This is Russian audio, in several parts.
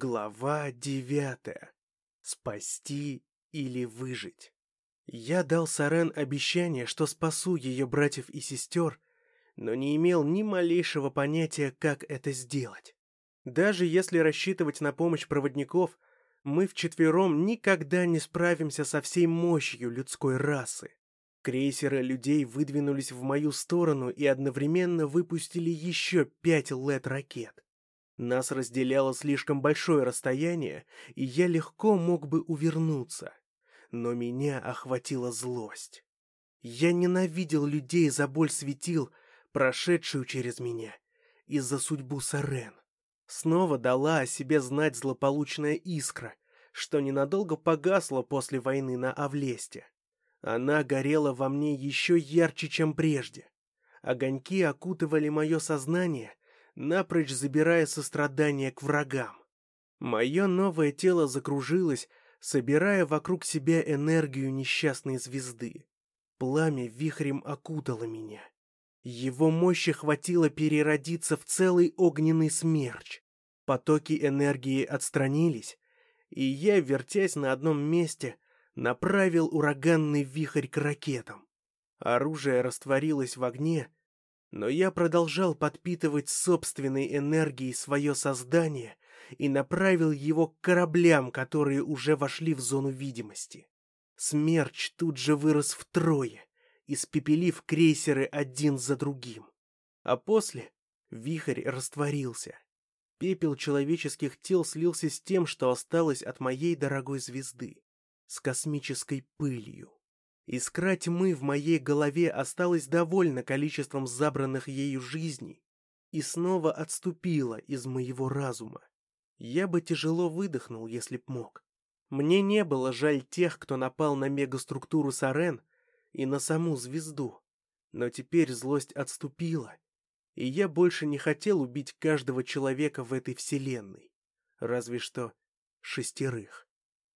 Глава девятая. Спасти или выжить. Я дал Сарен обещание, что спасу ее братьев и сестер, но не имел ни малейшего понятия, как это сделать. Даже если рассчитывать на помощь проводников, мы вчетвером никогда не справимся со всей мощью людской расы. Крейсеры людей выдвинулись в мою сторону и одновременно выпустили еще пять лет-ракет. Нас разделяло слишком большое расстояние, и я легко мог бы увернуться. Но меня охватила злость. Я ненавидел людей за боль светил, прошедшую через меня, и за судьбу Сарен. Снова дала о себе знать злополучная искра, что ненадолго погасла после войны на Авлесте. Она горела во мне еще ярче, чем прежде. Огоньки окутывали мое сознание, напрочь забирая сострадание к врагам. Мое новое тело закружилось, собирая вокруг себя энергию несчастной звезды. Пламя вихрем окутало меня. Его мощи хватило переродиться в целый огненный смерч. Потоки энергии отстранились, и я, вертясь на одном месте, направил ураганный вихрь к ракетам. Оружие растворилось в огне, но я продолжал подпитывать собственной энергией свое создание и направил его к кораблям, которые уже вошли в зону видимости. Смерч тут же вырос втрое, испепелив крейсеры один за другим. А после вихрь растворился. Пепел человеческих тел слился с тем, что осталось от моей дорогой звезды, с космической пылью. Искра тьмы в моей голове осталась довольна количеством забранных ею жизней и снова отступила из моего разума. Я бы тяжело выдохнул, если б мог. Мне не было жаль тех, кто напал на мегаструктуру Сарен и на саму звезду. Но теперь злость отступила, и я больше не хотел убить каждого человека в этой вселенной. Разве что шестерых.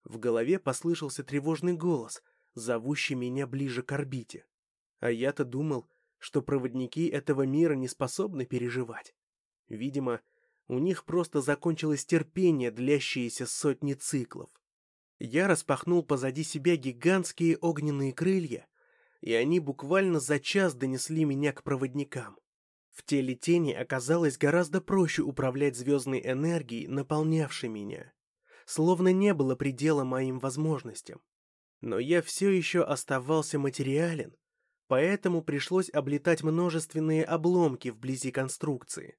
В голове послышался тревожный голос — зовущий меня ближе к орбите. А я-то думал, что проводники этого мира не способны переживать. Видимо, у них просто закончилось терпение, длящееся сотни циклов. Я распахнул позади себя гигантские огненные крылья, и они буквально за час донесли меня к проводникам. В теле тени оказалось гораздо проще управлять звездной энергией, наполнявшей меня. Словно не было предела моим возможностям. Но я все еще оставался материален, поэтому пришлось облетать множественные обломки вблизи конструкции.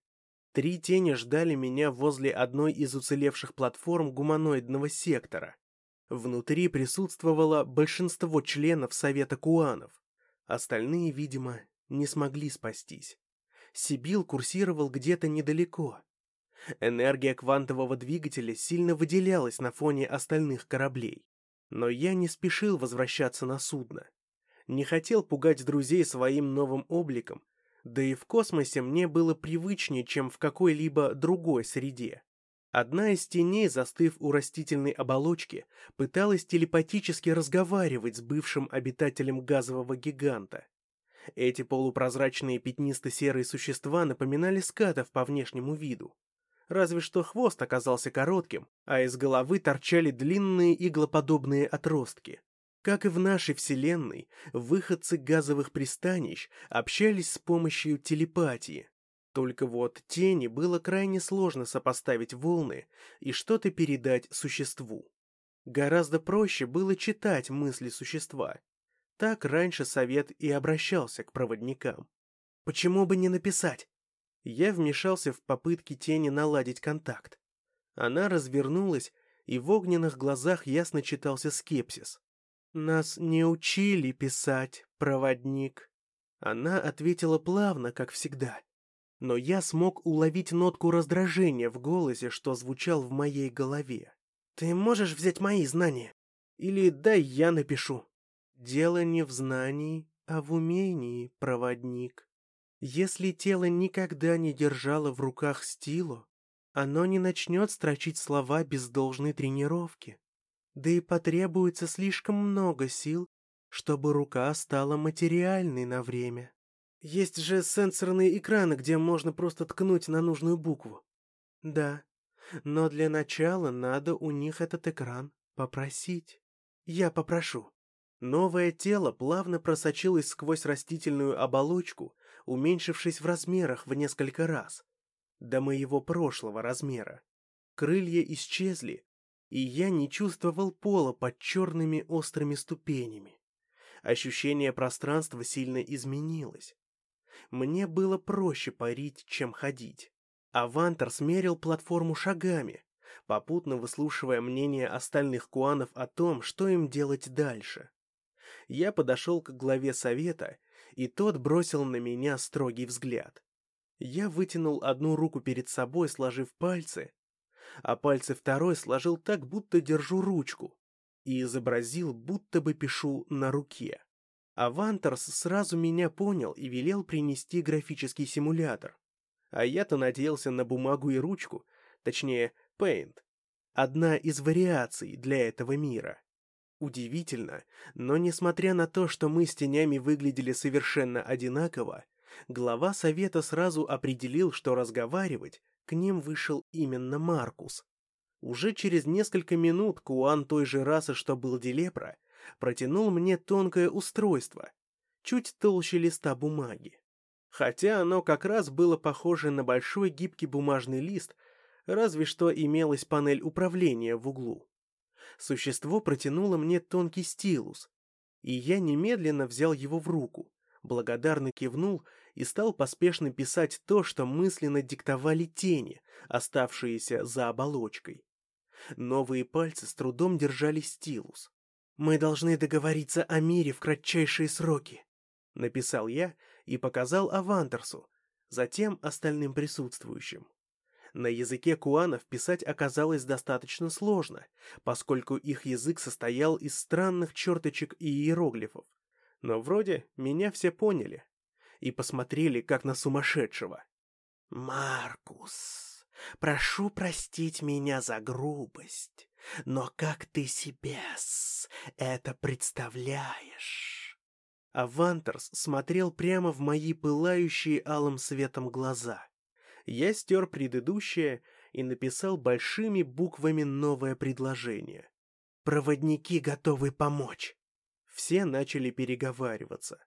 Три тени ждали меня возле одной из уцелевших платформ гуманоидного сектора. Внутри присутствовало большинство членов Совета Куанов. Остальные, видимо, не смогли спастись. Сибил курсировал где-то недалеко. Энергия квантового двигателя сильно выделялась на фоне остальных кораблей. Но я не спешил возвращаться на судно. Не хотел пугать друзей своим новым обликом, да и в космосе мне было привычнее, чем в какой-либо другой среде. Одна из теней, застыв у растительной оболочки, пыталась телепатически разговаривать с бывшим обитателем газового гиганта. Эти полупрозрачные пятнисто-серые существа напоминали скатов по внешнему виду разве что хвост оказался коротким, а из головы торчали длинные иглоподобные отростки. Как и в нашей Вселенной, выходцы газовых пристанищ общались с помощью телепатии. Только вот тени было крайне сложно сопоставить волны и что-то передать существу. Гораздо проще было читать мысли существа. Так раньше совет и обращался к проводникам. Почему бы не написать? Я вмешался в попытки тени наладить контакт. Она развернулась, и в огненных глазах ясно читался скепсис. «Нас не учили писать, проводник». Она ответила плавно, как всегда. Но я смог уловить нотку раздражения в голосе, что звучал в моей голове. «Ты можешь взять мои знания? Или дай я напишу?» «Дело не в знании, а в умении, проводник». Если тело никогда не держало в руках стилу, оно не начнет строчить слова без должной тренировки. Да и потребуется слишком много сил, чтобы рука стала материальной на время. Есть же сенсорные экраны, где можно просто ткнуть на нужную букву. Да, Но для начала надо у них этот экран попросить. Я попрошу. Новое тело плавно просочилось сквозь растительную оболочку, уменьшившись в размерах в несколько раз. До моего прошлого размера. Крылья исчезли, и я не чувствовал пола под черными острыми ступенями. Ощущение пространства сильно изменилось. Мне было проще парить, чем ходить. Авантер смерил платформу шагами, попутно выслушивая мнение остальных куанов о том, что им делать дальше. Я подошел к главе совета, и тот бросил на меня строгий взгляд. Я вытянул одну руку перед собой, сложив пальцы, а пальцы второй сложил так, будто держу ручку, и изобразил, будто бы пишу на руке. Авантерс сразу меня понял и велел принести графический симулятор. А я-то надеялся на бумагу и ручку, точнее, Paint. Одна из вариаций для этого мира. Удивительно, но несмотря на то, что мы с тенями выглядели совершенно одинаково, глава совета сразу определил, что разговаривать к ним вышел именно Маркус. Уже через несколько минут Куан той же расы, что был Делепра, протянул мне тонкое устройство, чуть толще листа бумаги. Хотя оно как раз было похоже на большой гибкий бумажный лист, разве что имелась панель управления в углу. Существо протянуло мне тонкий стилус, и я немедленно взял его в руку, благодарно кивнул и стал поспешно писать то, что мысленно диктовали тени, оставшиеся за оболочкой. Новые пальцы с трудом держали стилус. «Мы должны договориться о мире в кратчайшие сроки», — написал я и показал Авантерсу, затем остальным присутствующим. На языке куанов писать оказалось достаточно сложно, поскольку их язык состоял из странных черточек и иероглифов. Но вроде меня все поняли и посмотрели как на сумасшедшего. «Маркус, прошу простить меня за грубость, но как ты себе это представляешь?» Авантерс смотрел прямо в мои пылающие алым светом глаза я стер предыдущее и написал большими буквами новое предложение. «Проводники готовы помочь!» Все начали переговариваться.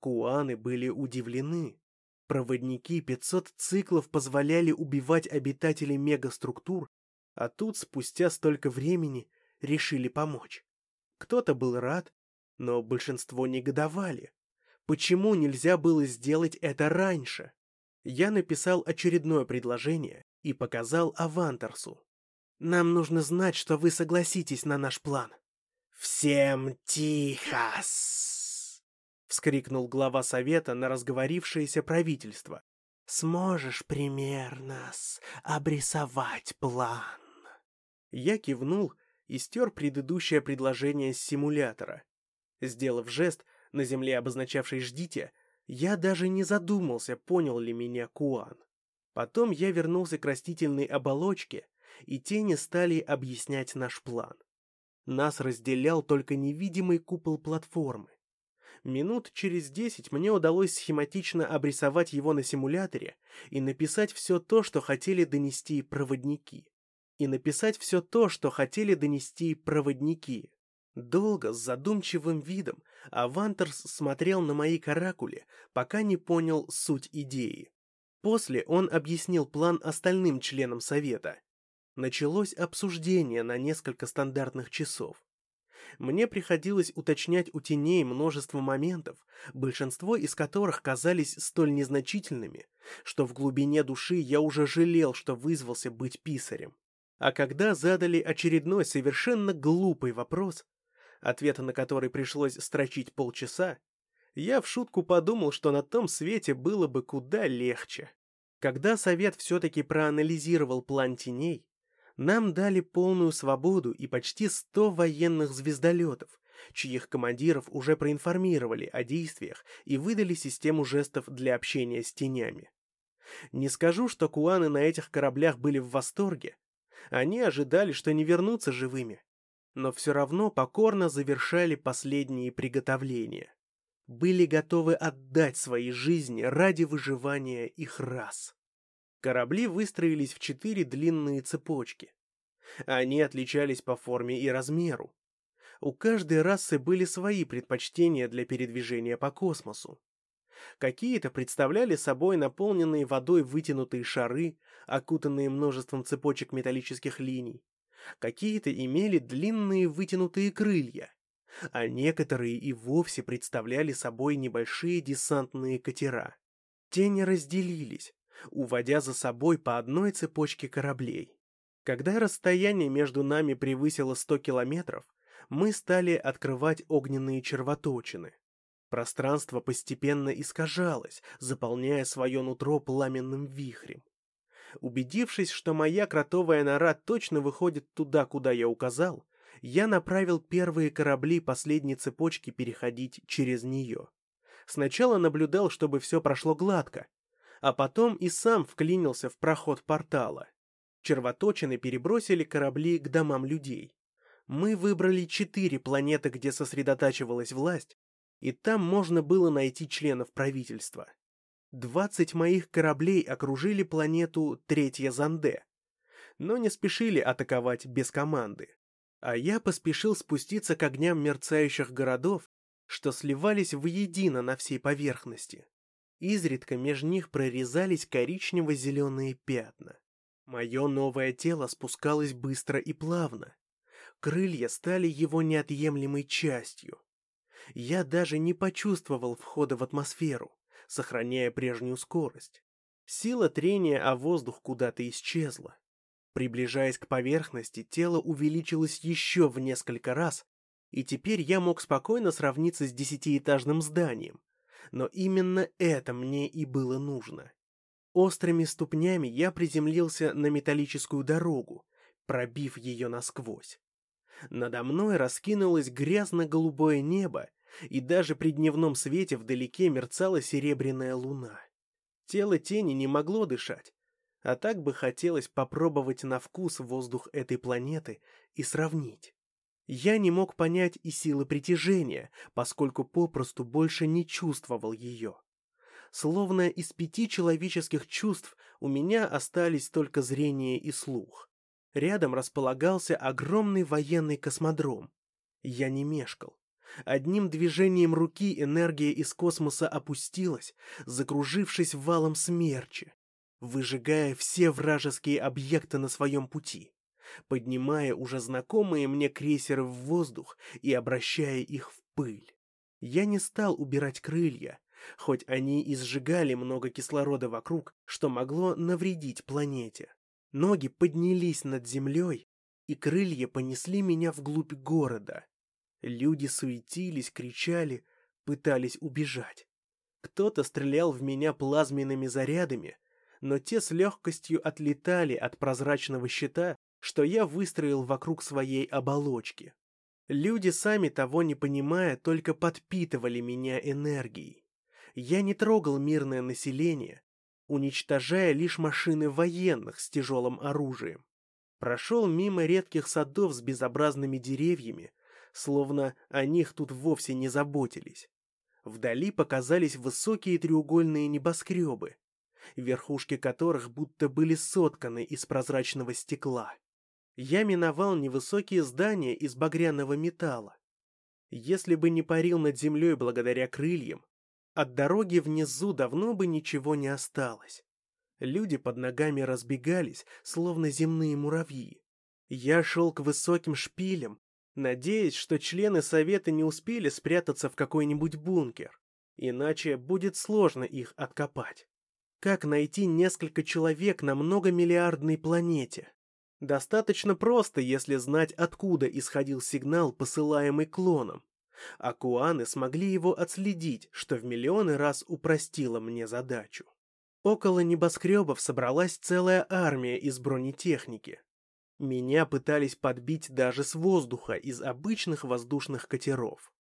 Куаны были удивлены. Проводники 500 циклов позволяли убивать обитателей мегаструктур, а тут спустя столько времени решили помочь. Кто-то был рад, но большинство негодовали. Почему нельзя было сделать это раньше? Я написал очередное предложение и показал Авантерсу. «Нам нужно знать, что вы согласитесь на наш план». «Всем тихо!» — вскрикнул глава совета на разговорившееся правительство. «Сможешь примерно обрисовать план?» Я кивнул и стер предыдущее предложение с симулятора. Сделав жест, на земле обозначавший «ждите», я даже не задумался, понял ли меня Куан. Потом я вернулся к растительной оболочке, и тени стали объяснять наш план. Нас разделял только невидимый купол платформы. Минут через десять мне удалось схематично обрисовать его на симуляторе и написать все то, что хотели донести проводники. И написать все то, что хотели донести проводники. Долго, с задумчивым видом, Авантерс смотрел на мои каракули, пока не понял суть идеи. После он объяснил план остальным членам совета. Началось обсуждение на несколько стандартных часов. Мне приходилось уточнять у теней множество моментов, большинство из которых казались столь незначительными, что в глубине души я уже жалел, что вызвался быть писарем. А когда задали очередной совершенно глупый вопрос, ответа на который пришлось строчить полчаса, я в шутку подумал, что на том свете было бы куда легче. Когда совет все-таки проанализировал план теней, нам дали полную свободу и почти сто военных звездолетов, чьих командиров уже проинформировали о действиях и выдали систему жестов для общения с тенями. Не скажу, что куаны на этих кораблях были в восторге. Они ожидали, что не вернутся живыми но все равно покорно завершали последние приготовления. Были готовы отдать свои жизни ради выживания их рас. Корабли выстроились в четыре длинные цепочки. Они отличались по форме и размеру. У каждой расы были свои предпочтения для передвижения по космосу. Какие-то представляли собой наполненные водой вытянутые шары, окутанные множеством цепочек металлических линий. Какие-то имели длинные вытянутые крылья, а некоторые и вовсе представляли собой небольшие десантные катера. Тени разделились, уводя за собой по одной цепочке кораблей. Когда расстояние между нами превысило 100 километров, мы стали открывать огненные червоточины. Пространство постепенно искажалось, заполняя свое нутро пламенным вихрем. Убедившись, что моя кротовая нора точно выходит туда, куда я указал, я направил первые корабли последней цепочки переходить через нее. Сначала наблюдал, чтобы все прошло гладко, а потом и сам вклинился в проход портала. Червоточины перебросили корабли к домам людей. Мы выбрали четыре планеты, где сосредотачивалась власть, и там можно было найти членов правительства. Двадцать моих кораблей окружили планету Третья Занде, но не спешили атаковать без команды. А я поспешил спуститься к огням мерцающих городов, что сливались воедино на всей поверхности. Изредка между них прорезались коричнево-зеленые пятна. Мое новое тело спускалось быстро и плавно. Крылья стали его неотъемлемой частью. Я даже не почувствовал входа в атмосферу, сохраняя прежнюю скорость. Сила трения о воздух куда-то исчезла. Приближаясь к поверхности, тело увеличилось еще в несколько раз, и теперь я мог спокойно сравниться с десятиэтажным зданием. Но именно это мне и было нужно. Острыми ступнями я приземлился на металлическую дорогу, пробив ее насквозь. Надо мной раскинулось грязно-голубое небо, и даже при дневном свете вдалеке мерцала серебряная луна. Тело тени не могло дышать, а так бы хотелось попробовать на вкус воздух этой планеты и сравнить. Я не мог понять и силы притяжения, поскольку попросту больше не чувствовал ее. Словно из пяти человеческих чувств у меня остались только зрение и слух. Рядом располагался огромный военный космодром. Я не мешкал. Одним движением руки энергия из космоса опустилась, закружившись валом смерчи, выжигая все вражеские объекты на своем пути, поднимая уже знакомые мне крейсеры в воздух и обращая их в пыль. Я не стал убирать крылья, хоть они и сжигали много кислорода вокруг, что могло навредить планете. Ноги поднялись над землей, и крылья понесли меня вглубь города. Люди суетились, кричали, пытались убежать. Кто-то стрелял в меня плазменными зарядами, но те с легкостью отлетали от прозрачного щита, что я выстроил вокруг своей оболочки. Люди, сами того не понимая, только подпитывали меня энергией. Я не трогал мирное население, уничтожая лишь машины военных с тяжелым оружием. Прошел мимо редких садов с безобразными деревьями, словно о них тут вовсе не заботились. Вдали показались высокие треугольные небоскребы, верхушки которых будто были сотканы из прозрачного стекла. Я миновал невысокие здания из багряного металла. Если бы не парил над землей благодаря крыльям, от дороги внизу давно бы ничего не осталось. Люди под ногами разбегались, словно земные муравьи. Я шел к высоким шпилям, надеясь, что члены совета не успели спрятаться в какой-нибудь бункер, иначе будет сложно их откопать. Как найти несколько человек на многомиллиардной планете? Достаточно просто, если знать, откуда исходил сигнал, посылаемый клоном. Акуаны смогли его отследить, что в миллионы раз упростило мне задачу. Около небоскребов собралась целая армия из бронетехники. Меня пытались подбить даже с воздуха из обычных воздушных катеров.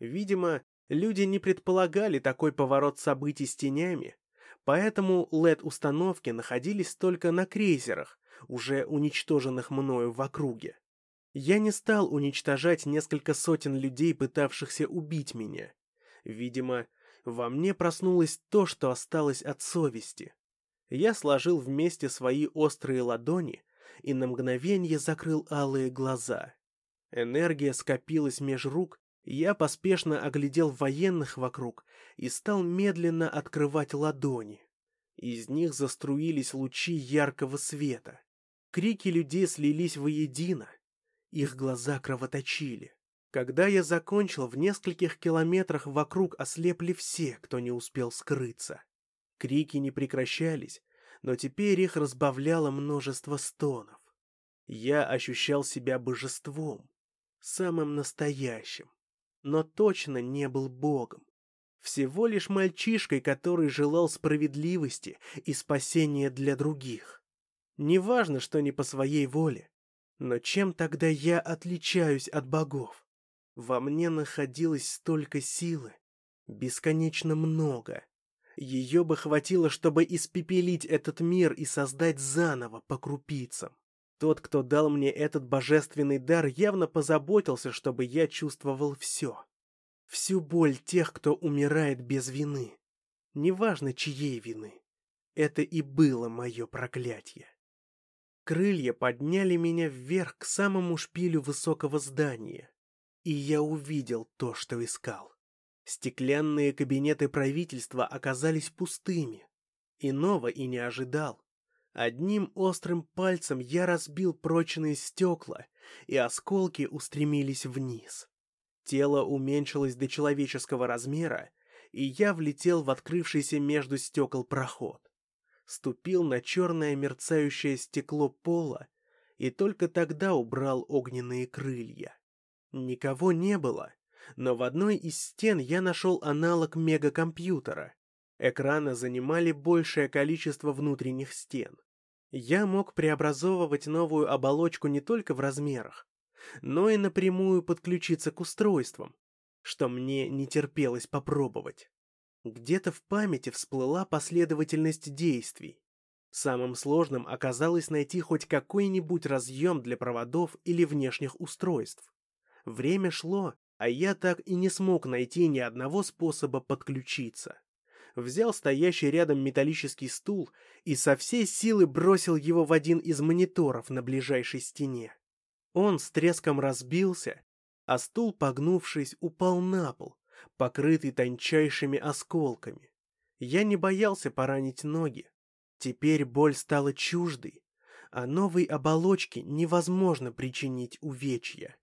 Видимо, люди не предполагали такой поворот событий с тенями, поэтому LED-установки находились только на крейсерах, уже уничтоженных мною в округе. Я не стал уничтожать несколько сотен людей, пытавшихся убить меня. Видимо, во мне проснулось то, что осталось от совести. Я сложил вместе свои острые ладони и на мгновение закрыл алые глаза. Энергия скопилась меж рук, я поспешно оглядел военных вокруг и стал медленно открывать ладони. Из них заструились лучи яркого света. Крики людей слились воедино. Их глаза кровоточили. Когда я закончил, в нескольких километрах вокруг ослепли все, кто не успел скрыться. Крики не прекращались, но теперь их разбавляло множество стонов. Я ощущал себя божеством, самым настоящим, но точно не был богом. Всего лишь мальчишкой, который желал справедливости и спасения для других. Неважно, что не по своей воле, но чем тогда я отличаюсь от богов? Во мне находилось столько силы, бесконечно много. Ее бы хватило, чтобы испепелить этот мир и создать заново по крупицам. Тот, кто дал мне этот божественный дар, явно позаботился, чтобы я чувствовал все. Всю боль тех, кто умирает без вины. Неважно, чьей вины. Это и было мое проклятие. Крылья подняли меня вверх к самому шпилю высокого здания. И я увидел то, что искал. Стеклянные кабинеты правительства оказались пустыми. Иного и не ожидал. Одним острым пальцем я разбил прочные стекла, и осколки устремились вниз. Тело уменьшилось до человеческого размера, и я влетел в открывшийся между стекол проход. Ступил на черное мерцающее стекло пола и только тогда убрал огненные крылья. Никого не было, но в одной из стен я нашел аналог мегакомпьютера. Экраны занимали большее количество внутренних стен. Я мог преобразовывать новую оболочку не только в размерах, но и напрямую подключиться к устройствам, что мне не терпелось попробовать. Где-то в памяти всплыла последовательность действий. Самым сложным оказалось найти хоть какой-нибудь разъем для проводов или внешних устройств. Время шло, а я так и не смог найти ни одного способа подключиться. Взял стоящий рядом металлический стул и со всей силы бросил его в один из мониторов на ближайшей стене. Он с треском разбился, а стул, погнувшись, упал на пол, покрытый тончайшими осколками. Я не боялся поранить ноги. Теперь боль стала чуждой, а новой оболочке невозможно причинить увечья.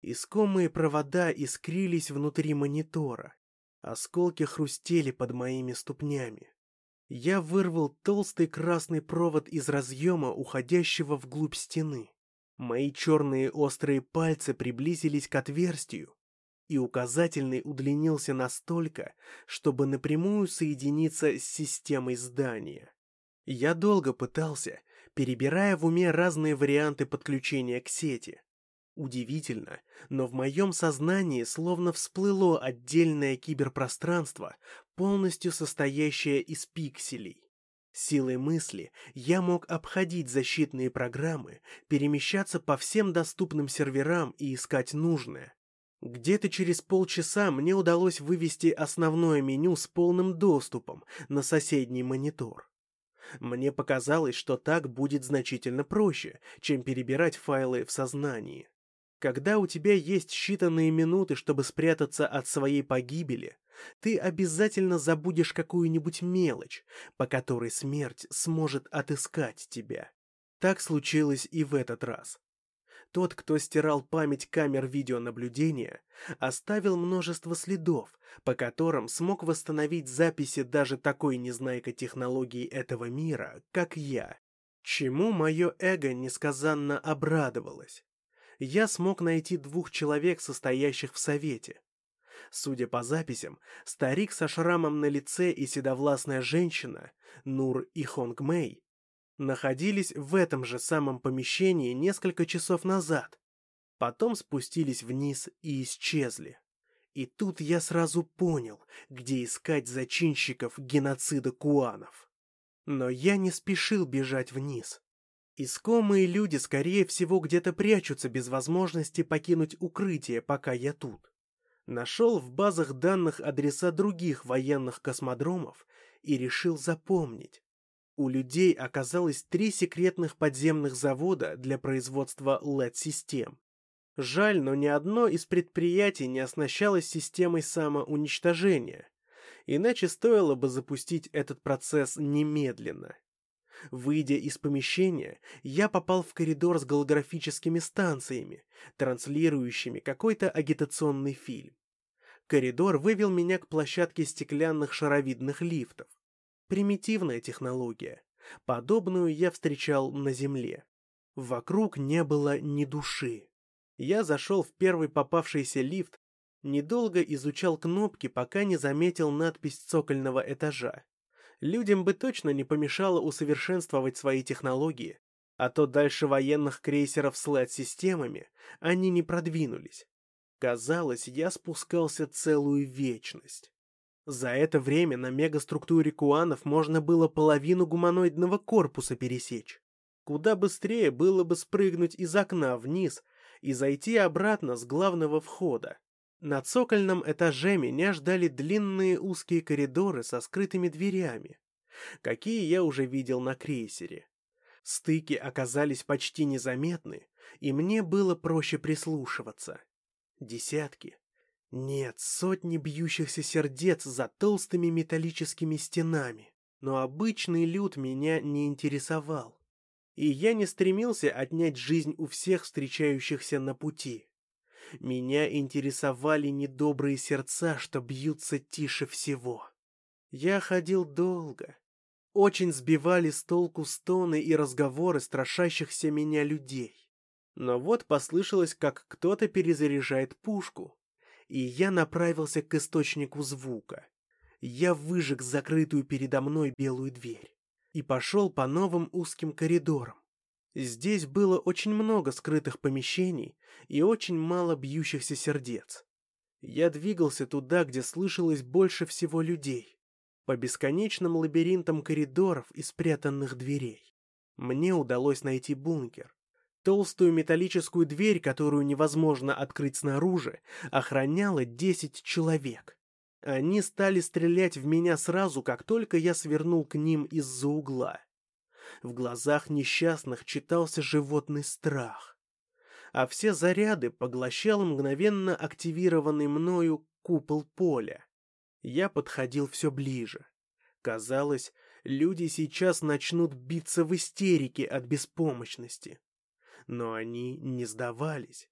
Искомые провода искрились внутри монитора. Осколки хрустели под моими ступнями. Я вырвал толстый красный провод из разъема, уходящего вглубь стены. Мои черные острые пальцы приблизились к отверстию, и указательный удлинился настолько, чтобы напрямую соединиться с системой здания. Я долго пытался, перебирая в уме разные варианты подключения к сети. Удивительно, но в моем сознании словно всплыло отдельное киберпространство, полностью состоящее из пикселей. Силой мысли я мог обходить защитные программы, перемещаться по всем доступным серверам и искать нужное. Где-то через полчаса мне удалось вывести основное меню с полным доступом на соседний монитор. Мне показалось, что так будет значительно проще, чем перебирать файлы в сознании. Когда у тебя есть считанные минуты, чтобы спрятаться от своей погибели, ты обязательно забудешь какую-нибудь мелочь, по которой смерть сможет отыскать тебя. Так случилось и в этот раз. Тот, кто стирал память камер видеонаблюдения, оставил множество следов, по которым смог восстановить записи даже такой незнайка технологий этого мира, как я. Чему мое эго несказанно обрадовалось я смог найти двух человек, состоящих в совете. Судя по записям, старик со шрамом на лице и седовласная женщина, Нур и Хонг Мэй, находились в этом же самом помещении несколько часов назад. Потом спустились вниз и исчезли. И тут я сразу понял, где искать зачинщиков геноцида куанов. Но я не спешил бежать вниз. Искомые люди, скорее всего, где-то прячутся без возможности покинуть укрытие, пока я тут. Нашел в базах данных адреса других военных космодромов и решил запомнить. У людей оказалось три секретных подземных завода для производства LED-систем. Жаль, но ни одно из предприятий не оснащалось системой самоуничтожения, иначе стоило бы запустить этот процесс немедленно. Выйдя из помещения, я попал в коридор с голографическими станциями, транслирующими какой-то агитационный фильм. Коридор вывел меня к площадке стеклянных шаровидных лифтов. Примитивная технология. Подобную я встречал на Земле. Вокруг не было ни души. Я зашел в первый попавшийся лифт, недолго изучал кнопки, пока не заметил надпись цокольного этажа. Людям бы точно не помешало усовершенствовать свои технологии, а то дальше военных крейсеров с LED-системами они не продвинулись. Казалось, я спускался целую вечность. За это время на мегаструктуре куанов можно было половину гуманоидного корпуса пересечь. Куда быстрее было бы спрыгнуть из окна вниз и зайти обратно с главного входа. На цокольном этаже меня ждали длинные узкие коридоры со скрытыми дверями, какие я уже видел на крейсере. Стыки оказались почти незаметны, и мне было проще прислушиваться. Десятки, нет, сотни бьющихся сердец за толстыми металлическими стенами, но обычный люд меня не интересовал и я не стремился отнять жизнь у всех встречающихся на пути. Меня интересовали недобрые сердца, что бьются тише всего. Я ходил долго. Очень сбивали с толку стоны и разговоры страшащихся меня людей. Но вот послышалось, как кто-то перезаряжает пушку, и я направился к источнику звука. Я выжег закрытую передо мной белую дверь и пошел по новым узким коридорам. Здесь было очень много скрытых помещений и очень мало бьющихся сердец. Я двигался туда, где слышалось больше всего людей, по бесконечным лабиринтам коридоров и спрятанных дверей. Мне удалось найти бункер. Толстую металлическую дверь, которую невозможно открыть снаружи, охраняло десять человек. Они стали стрелять в меня сразу, как только я свернул к ним из-за угла. В глазах несчастных читался животный страх. А все заряды поглощал мгновенно активированный мною купол поля. Я подходил все ближе. Казалось, люди сейчас начнут биться в истерике от беспомощности. Но они не сдавались.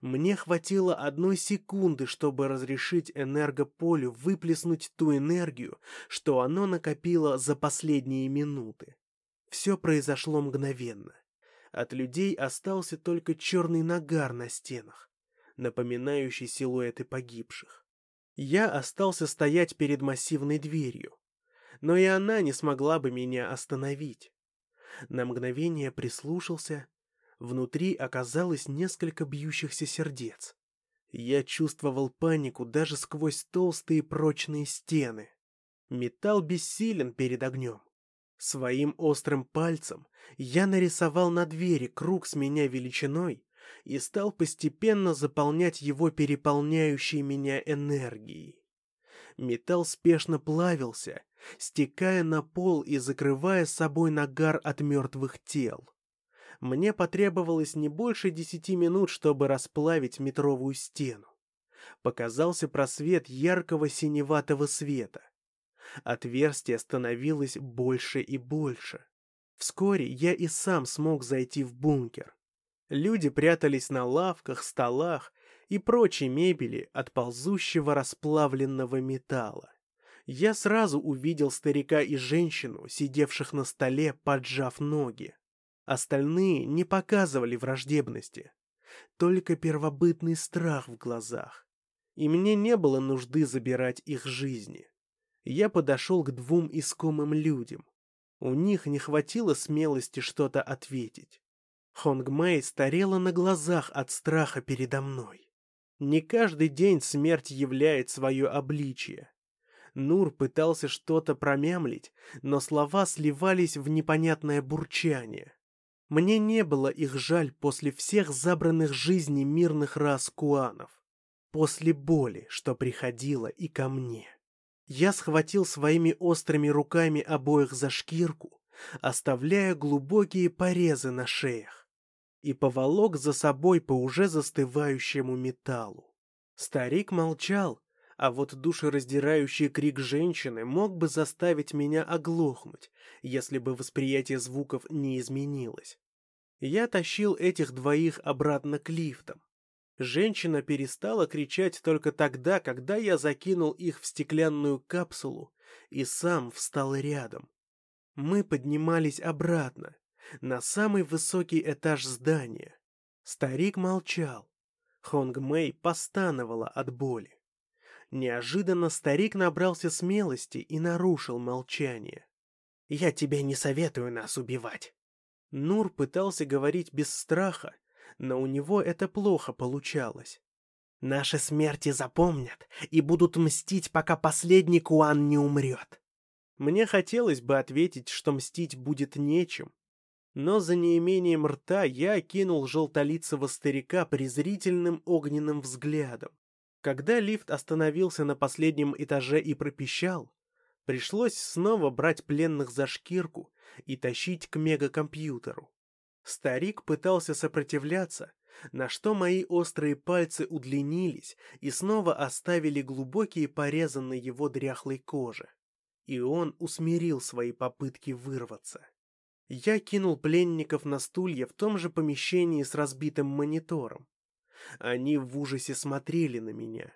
Мне хватило одной секунды, чтобы разрешить энергополю выплеснуть ту энергию, что оно накопило за последние минуты. Все произошло мгновенно. От людей остался только черный нагар на стенах, напоминающий силуэты погибших. Я остался стоять перед массивной дверью, но и она не смогла бы меня остановить. На мгновение прислушался Внутри оказалось несколько бьющихся сердец. Я чувствовал панику даже сквозь толстые прочные стены. Металл бессилен перед огнем. Своим острым пальцем я нарисовал на двери круг с меня величиной и стал постепенно заполнять его переполняющей меня энергией. Металл спешно плавился, стекая на пол и закрывая собой нагар от мертвых тел мне потребовалось не больше десяти минут, чтобы расплавить метровую стену. Показался просвет яркого синеватого света. Отверстие становилось больше и больше. Вскоре я и сам смог зайти в бункер. Люди прятались на лавках, столах и прочей мебели от ползущего расплавленного металла. Я сразу увидел старика и женщину, сидевших на столе, поджав ноги. Остальные не показывали враждебности, только первобытный страх в глазах. И мне не было нужды забирать их жизни. Я подошел к двум искомым людям. У них не хватило смелости что-то ответить. Хонг Мэй старела на глазах от страха передо мной. Не каждый день смерть являет свое обличие. Нур пытался что-то промямлить, но слова сливались в непонятное бурчание. Мне не было их жаль после всех забранных жизней мирных рас куанов, после боли, что приходила и ко мне. Я схватил своими острыми руками обоих за шкирку, оставляя глубокие порезы на шеях, и поволок за собой по уже застывающему металлу. Старик молчал, а вот душераздирающий крик женщины мог бы заставить меня оглохнуть, если бы восприятие звуков не изменилось. Я тащил этих двоих обратно к лифтам. Женщина перестала кричать только тогда, когда я закинул их в стеклянную капсулу и сам встал рядом. Мы поднимались обратно, на самый высокий этаж здания. Старик молчал. Хонг Мэй постановала от боли. Неожиданно старик набрался смелости и нарушил молчание. «Я тебе не советую нас убивать». Нур пытался говорить без страха, но у него это плохо получалось. «Наши смерти запомнят и будут мстить, пока последний Куан не умрет». Мне хотелось бы ответить, что мстить будет нечем, но за неимением рта я окинул желтолицего старика презрительным огненным взглядом. Когда лифт остановился на последнем этаже и пропищал, пришлось снова брать пленных за шкирку и тащить к мегакомпьютеру. Старик пытался сопротивляться, на что мои острые пальцы удлинились и снова оставили глубокие порезы на его дряхлой коже. И он усмирил свои попытки вырваться. Я кинул пленников на стулья в том же помещении с разбитым монитором. Они в ужасе смотрели на меня.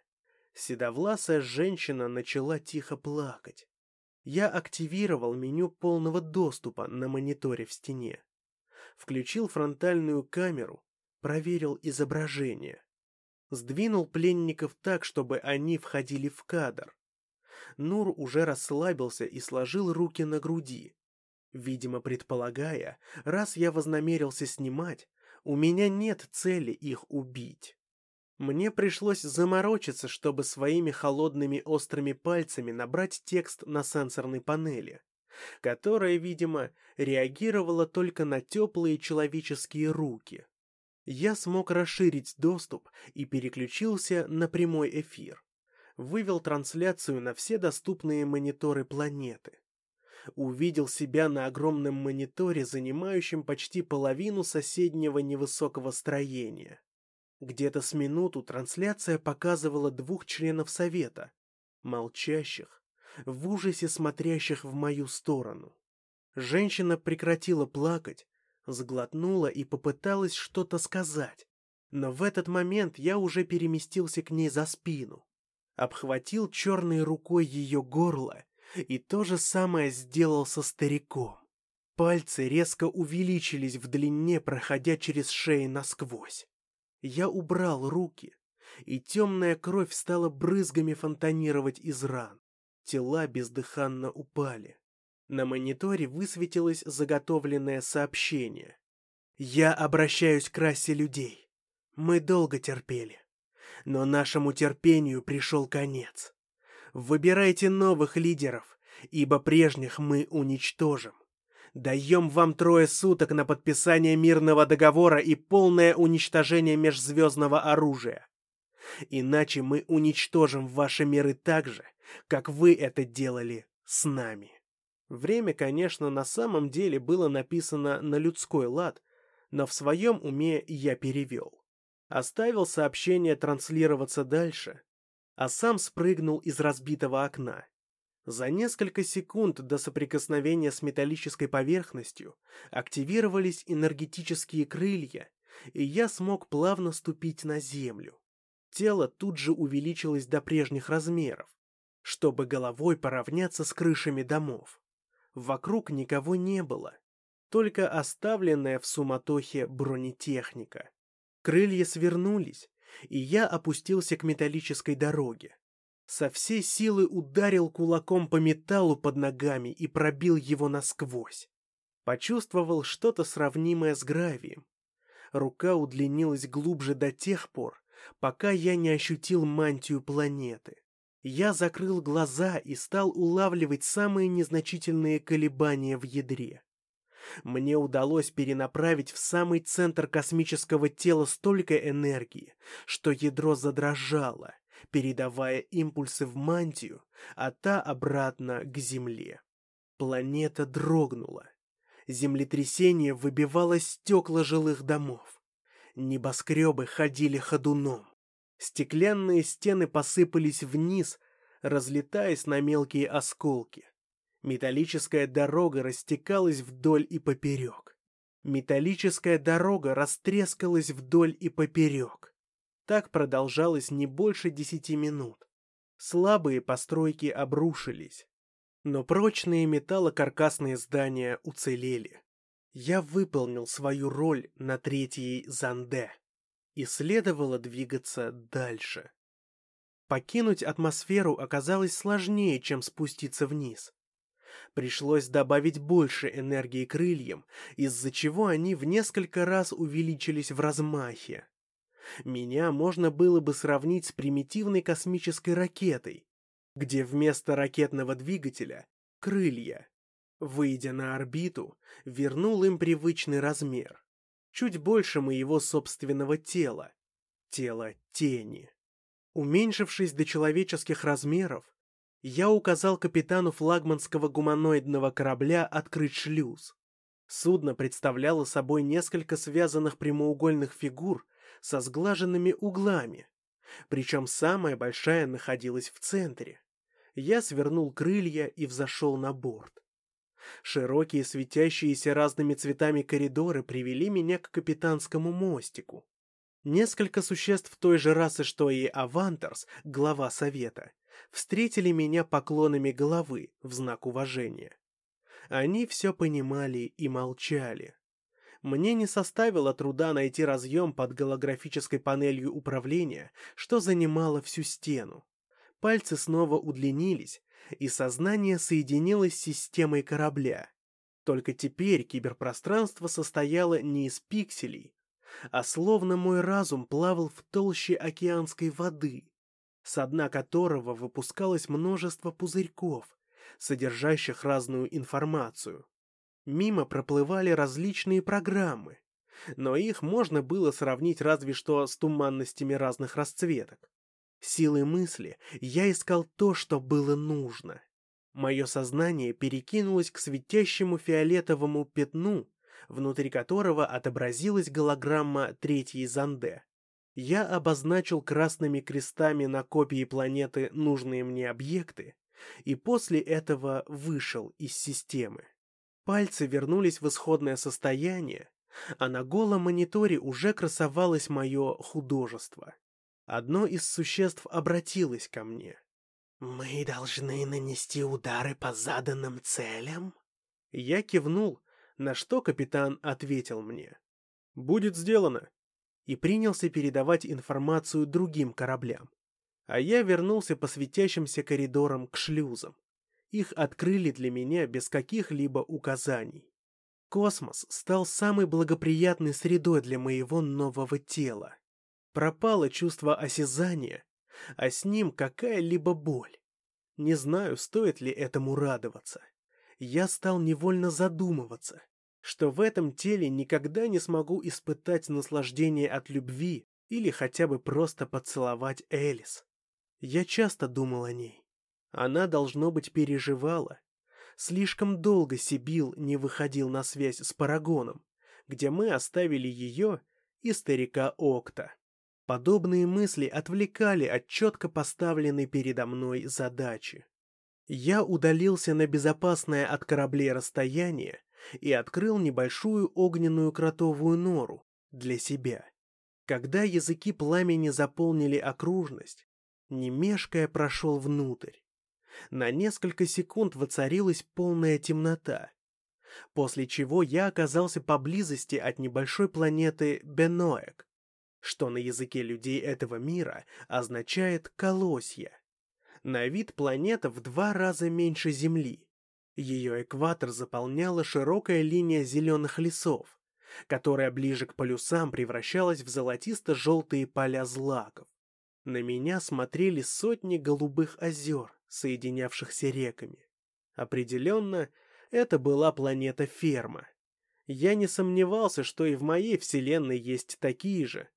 Седовласая женщина начала тихо плакать. Я активировал меню полного доступа на мониторе в стене. Включил фронтальную камеру, проверил изображение. Сдвинул пленников так, чтобы они входили в кадр. Нур уже расслабился и сложил руки на груди. Видимо, предполагая, раз я вознамерился снимать, у меня нет цели их убить. Мне пришлось заморочиться, чтобы своими холодными острыми пальцами набрать текст на сенсорной панели, которая, видимо, реагировала только на теплые человеческие руки. Я смог расширить доступ и переключился на прямой эфир. Вывел трансляцию на все доступные мониторы планеты увидел себя на огромном мониторе, занимающем почти половину соседнего невысокого строения. Где-то с минуту трансляция показывала двух членов совета, молчащих, в ужасе смотрящих в мою сторону. Женщина прекратила плакать, сглотнула и попыталась что-то сказать, но в этот момент я уже переместился к ней за спину, обхватил черной рукой ее горло и то же самое сделал со стариком. Пальцы резко увеличились в длине, проходя через шею насквозь. Я убрал руки, и темная кровь стала брызгами фонтанировать из ран. Тела бездыханно упали. На мониторе высветилось заготовленное сообщение. «Я обращаюсь к расе людей. Мы долго терпели, но нашему терпению пришел конец. Выбирайте новых лидеров, ибо прежних мы уничтожим. Даем вам трое суток на подписание мирного договора и полное уничтожение межзвездного оружия. Иначе мы уничтожим ваши миры так же, как вы это делали с нами. Время, конечно, на самом деле было написано на людской лад, но в своем уме я перевел. Оставил сообщение транслироваться дальше, а сам спрыгнул из разбитого окна. За несколько секунд до соприкосновения с металлической поверхностью активировались энергетические крылья, и я смог плавно ступить на землю. Тело тут же увеличилось до прежних размеров, чтобы головой поравняться с крышами домов. Вокруг никого не было, только оставленная в суматохе бронетехника. Крылья свернулись, и я опустился к металлической дороге. Со всей силы ударил кулаком по металлу под ногами и пробил его насквозь. Почувствовал что-то сравнимое с гравием. Рука удлинилась глубже до тех пор, пока я не ощутил мантию планеты. Я закрыл глаза и стал улавливать самые незначительные колебания в ядре мне удалось перенаправить в самый центр космического тела столько энергии, что ядро задрожало, передавая импульсы в мантию, а та обратно к Земле. Планета дрогнула. Землетрясение выбивало стекла жилых домов. Небоскребы ходили ходуном. Стеклянные стены посыпались вниз, разлетаясь на мелкие осколки. Металлическая дорога растекалась вдоль и поперек. Металлическая дорога растрескалась вдоль и поперек. Так продолжалось не больше десяти минут. Слабые постройки обрушились. Но прочные металлокаркасные здания уцелели. Я выполнил свою роль на третьей Занде. И следовало двигаться дальше. Покинуть атмосферу оказалось сложнее, чем спуститься вниз. Пришлось добавить больше энергии крыльям, из-за чего они в несколько раз увеличились в размахе. Меня можно было бы сравнить с примитивной космической ракетой, где вместо ракетного двигателя — крылья. Выйдя на орбиту, вернул им привычный размер. Чуть больше моего собственного тела. Тела тени. Уменьшившись до человеческих размеров, я указал капитану флагманского гуманоидного корабля открыть шлюз. Судно представляло собой несколько связанных прямоугольных фигур со сглаженными углами, причем самая большая находилась в центре. Я свернул крылья и взошел на борт. Широкие светящиеся разными цветами коридоры привели меня к капитанскому мостику. Несколько существ той же расы, что и Авантерс, глава совета, встретили меня поклонами головы в знак уважения. Они все понимали и молчали. Мне не составило труда найти разъем под голографической панелью управления, что занимало всю стену. Пальцы снова удлинились, и сознание соединилось с системой корабля. Только теперь киберпространство состояло не из пикселей, а словно мой разум плавал в толще океанской воды, с дна которого выпускалось множество пузырьков, содержащих разную информацию. Мимо проплывали различные программы, но их можно было сравнить разве что с туманностями разных расцветок. Силой мысли я искал то, что было нужно. Мое сознание перекинулось к светящему фиолетовому пятну, внутри которого отобразилась голограмма третьей Занде. Я обозначил красными крестами на копии планеты нужные мне объекты, и после этого вышел из системы. Пальцы вернулись в исходное состояние, а на голом мониторе уже красовалось мое художество. Одно из существ обратилось ко мне. «Мы должны нанести удары по заданным целям?» Я кивнул, на что капитан ответил мне. «Будет сделано», и принялся передавать информацию другим кораблям. А я вернулся по светящимся коридорам к шлюзам. Их открыли для меня без каких-либо указаний. Космос стал самой благоприятной средой для моего нового тела. Пропало чувство осязания, а с ним какая-либо боль. Не знаю, стоит ли этому радоваться. Я стал невольно задумываться, что в этом теле никогда не смогу испытать наслаждение от любви или хотя бы просто поцеловать Элис. Я часто думал о ней. Она, должно быть, переживала. Слишком долго Сибил не выходил на связь с Парагоном, где мы оставили ее и старика Окта. Подобные мысли отвлекали от четко поставленной передо мной задачи. Я удалился на безопасное от кораблей расстояние и открыл небольшую огненную кротовую нору для себя. Когда языки пламени заполнили окружность, не мешкая прошел внутрь. На несколько секунд воцарилась полная темнота, после чего я оказался поблизости от небольшой планеты Беноек, что на языке людей этого мира означает «колосья». На вид планета в два раза меньше Земли, ее экватор заполняла широкая линия зеленых лесов, которая ближе к полюсам превращалась в золотисто-желтые поля злаков. На меня смотрели сотни голубых озер, соединявшихся реками. Определенно, это была планета Ферма. Я не сомневался, что и в моей вселенной есть такие же,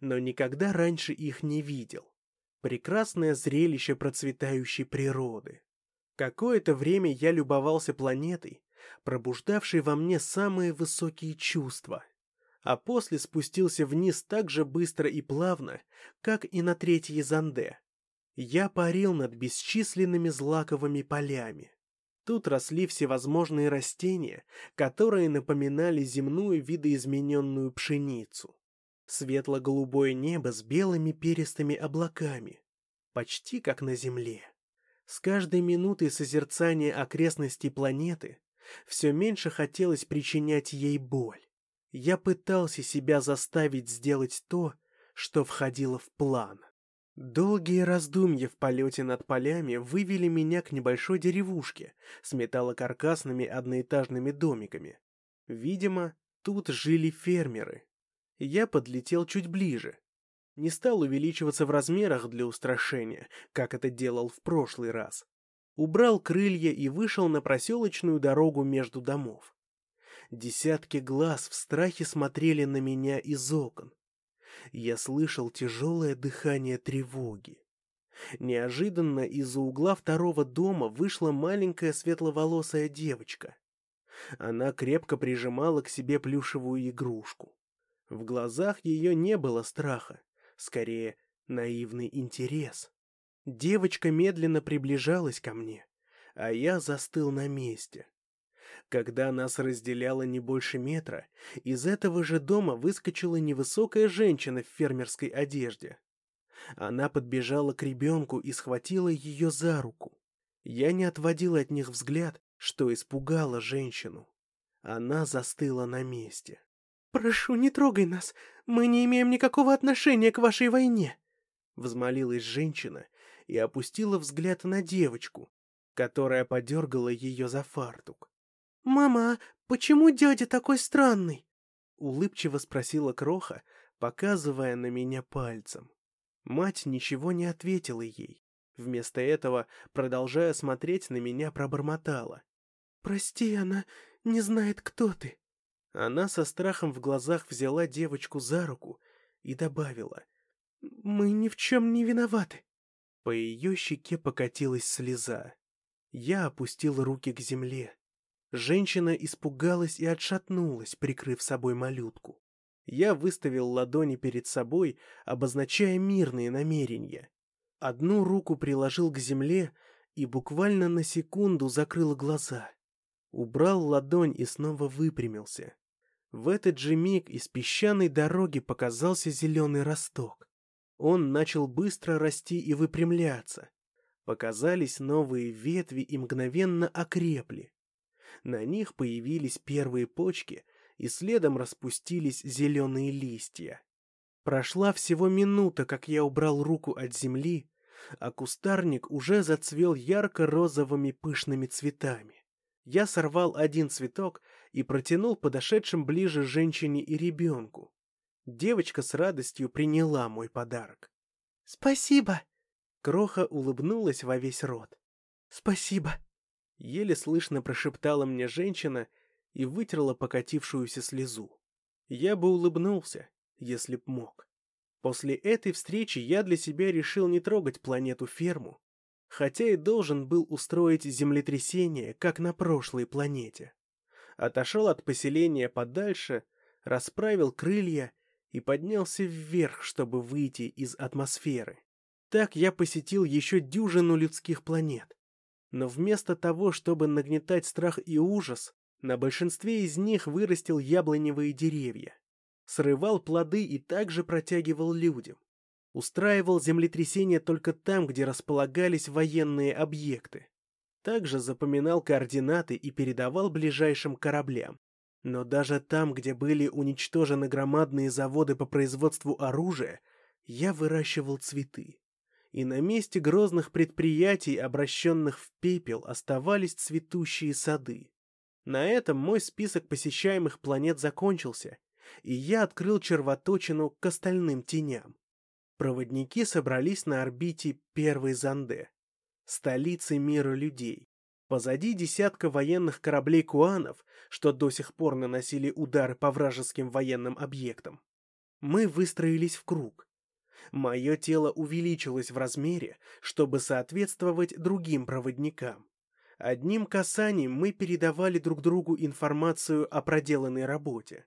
но никогда раньше их не видел. Прекрасное зрелище процветающей природы. Какое-то время я любовался планетой, пробуждавший во мне самые высокие чувства, а после спустился вниз так же быстро и плавно, как и на третьей Занде. Я парил над бесчисленными злаковыми полями. Тут росли всевозможные растения, которые напоминали земную видоизмененную пшеницу. Светло-голубое небо с белыми перистыми облаками, почти как на Земле. С каждой минутой созерцания окрестностей планеты все меньше хотелось причинять ей боль. Я пытался себя заставить сделать то, что входило в план. Долгие раздумья в полете над полями вывели меня к небольшой деревушке с металлокаркасными одноэтажными домиками. Видимо, тут жили фермеры. Я подлетел чуть ближе. Не стал увеличиваться в размерах для устрашения, как это делал в прошлый раз. Убрал крылья и вышел на проселочную дорогу между домов. Десятки глаз в страхе смотрели на меня из окон я слышал тяжелое дыхание тревоги. Неожиданно из-за угла второго дома вышла маленькая светловолосая девочка. Она крепко прижимала к себе плюшевую игрушку. В глазах ее не было страха, скорее наивный интерес. Девочка медленно приближалась ко мне, а я застыл на месте. Когда нас разделяло не больше метра, из этого же дома выскочила невысокая женщина в фермерской одежде. Она подбежала к ребенку и схватила ее за руку. Я не отводил от них взгляд, что испугало женщину. Она застыла на месте. «Прошу, не трогай нас. Мы не имеем никакого отношения к вашей войне!» Взмолилась женщина и опустила взгляд на девочку, которая подергала ее за фартук. «Мама, почему дядя такой странный?» Улыбчиво спросила Кроха, показывая на меня пальцем. Мать ничего не ответила ей. Вместо этого, продолжая смотреть на меня, пробормотала. «Прости, она не знает, кто ты». Она со страхом в глазах взяла девочку за руку и добавила. «Мы ни в чем не виноваты». По ее щеке покатилась слеза. Я опустил руки к земле. Женщина испугалась и отшатнулась, прикрыв собой малютку. Я выставил ладони перед собой, обозначая мирные намерения. Одну руку приложил к земле и буквально на секунду закрыл глаза. Убрал ладонь и снова выпрямился. В этот же миг из песчаной дороги показался зеленый росток. Он начал быстро расти и выпрямляться. Показались новые ветви и мгновенно окрепли. На них появились первые почки, и следом распустились зеленые листья. Прошла всего минута, как я убрал руку от земли, а кустарник уже зацвел ярко-розовыми пышными цветами. Я сорвал один цветок и протянул подошедшим ближе женщине и ребенку. Девочка с радостью приняла мой подарок. «Спасибо!» Кроха улыбнулась во весь рот. «Спасибо!» Еле слышно прошептала мне женщина и вытерла покатившуюся слезу. Я бы улыбнулся, если б мог. После этой встречи я для себя решил не трогать планету-ферму, хотя и должен был устроить землетрясение, как на прошлой планете. Отошел от поселения подальше, расправил крылья и поднялся вверх, чтобы выйти из атмосферы. Так я посетил еще дюжину людских планет. Но вместо того, чтобы нагнетать страх и ужас, на большинстве из них вырастил яблоневые деревья. Срывал плоды и также протягивал людям. Устраивал землетрясения только там, где располагались военные объекты. Также запоминал координаты и передавал ближайшим кораблям. Но даже там, где были уничтожены громадные заводы по производству оружия, я выращивал цветы и на месте грозных предприятий, обращенных в пепел, оставались цветущие сады. На этом мой список посещаемых планет закончился, и я открыл червоточину к остальным теням. Проводники собрались на орбите первой Занде, столицы мира людей. Позади десятка военных кораблей Куанов, что до сих пор наносили удары по вражеским военным объектам. Мы выстроились в круг, Мое тело увеличилось в размере, чтобы соответствовать другим проводникам. Одним касанием мы передавали друг другу информацию о проделанной работе.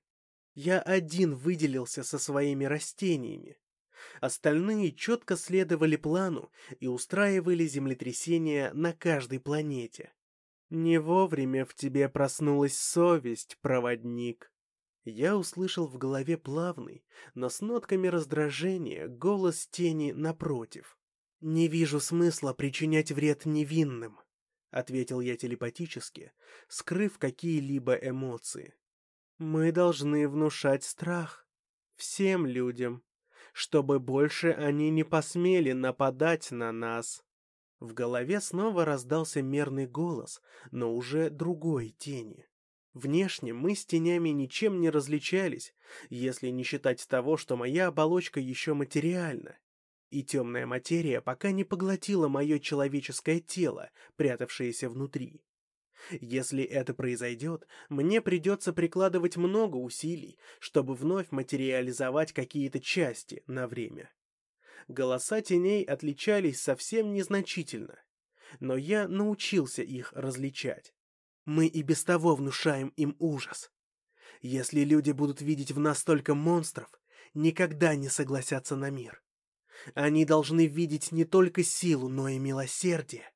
Я один выделился со своими растениями. Остальные четко следовали плану и устраивали землетрясения на каждой планете. Не вовремя в тебе проснулась совесть, проводник. Я услышал в голове плавный, но с нотками раздражения, голос тени напротив. «Не вижу смысла причинять вред невинным», — ответил я телепатически, скрыв какие-либо эмоции. «Мы должны внушать страх всем людям, чтобы больше они не посмели нападать на нас». В голове снова раздался мерный голос, но уже другой тени. Внешне мы с тенями ничем не различались, если не считать того, что моя оболочка еще материальна. И темная материя пока не поглотила мое человеческое тело, прятавшееся внутри. Если это произойдет, мне придется прикладывать много усилий, чтобы вновь материализовать какие-то части на время. Голоса теней отличались совсем незначительно, но я научился их различать. Мы и без того внушаем им ужас. Если люди будут видеть в нас только монстров, никогда не согласятся на мир. Они должны видеть не только силу, но и милосердие.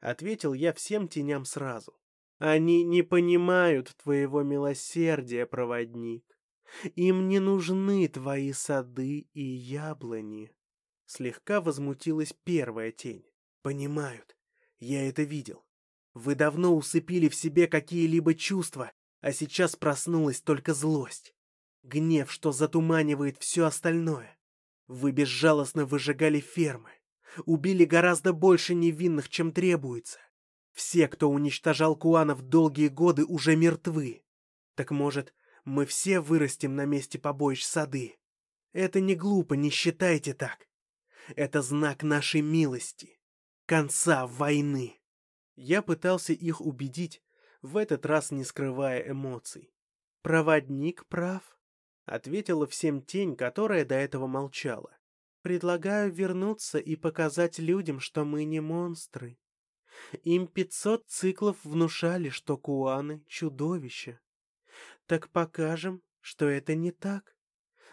Ответил я всем теням сразу. Они не понимают твоего милосердия, проводник. Им не нужны твои сады и яблони. Слегка возмутилась первая тень. Понимают. Я это видел. Вы давно усыпили в себе какие-либо чувства, а сейчас проснулась только злость. Гнев, что затуманивает все остальное. Вы безжалостно выжигали фермы. Убили гораздо больше невинных, чем требуется. Все, кто уничтожал куанов долгие годы, уже мертвы. Так может, мы все вырастем на месте побоищ сады? Это не глупо, не считайте так. Это знак нашей милости. Конца войны. Я пытался их убедить, в этот раз не скрывая эмоций. «Проводник прав», — ответила всем тень, которая до этого молчала. «Предлагаю вернуться и показать людям, что мы не монстры. Им пятьсот циклов внушали, что куаны — чудовища. Так покажем, что это не так.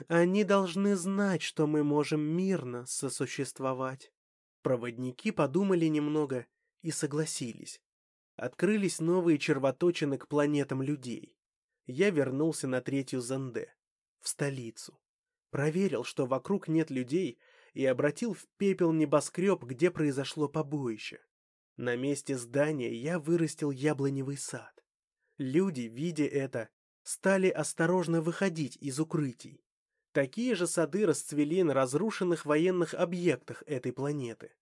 Они должны знать, что мы можем мирно сосуществовать». Проводники подумали немного и согласились. Открылись новые червоточины к планетам людей. Я вернулся на третью Занде, в столицу. Проверил, что вокруг нет людей, и обратил в пепел небоскреб, где произошло побоище. На месте здания я вырастил яблоневый сад. Люди, видя это, стали осторожно выходить из укрытий. Такие же сады расцвели на разрушенных военных объектах этой планеты.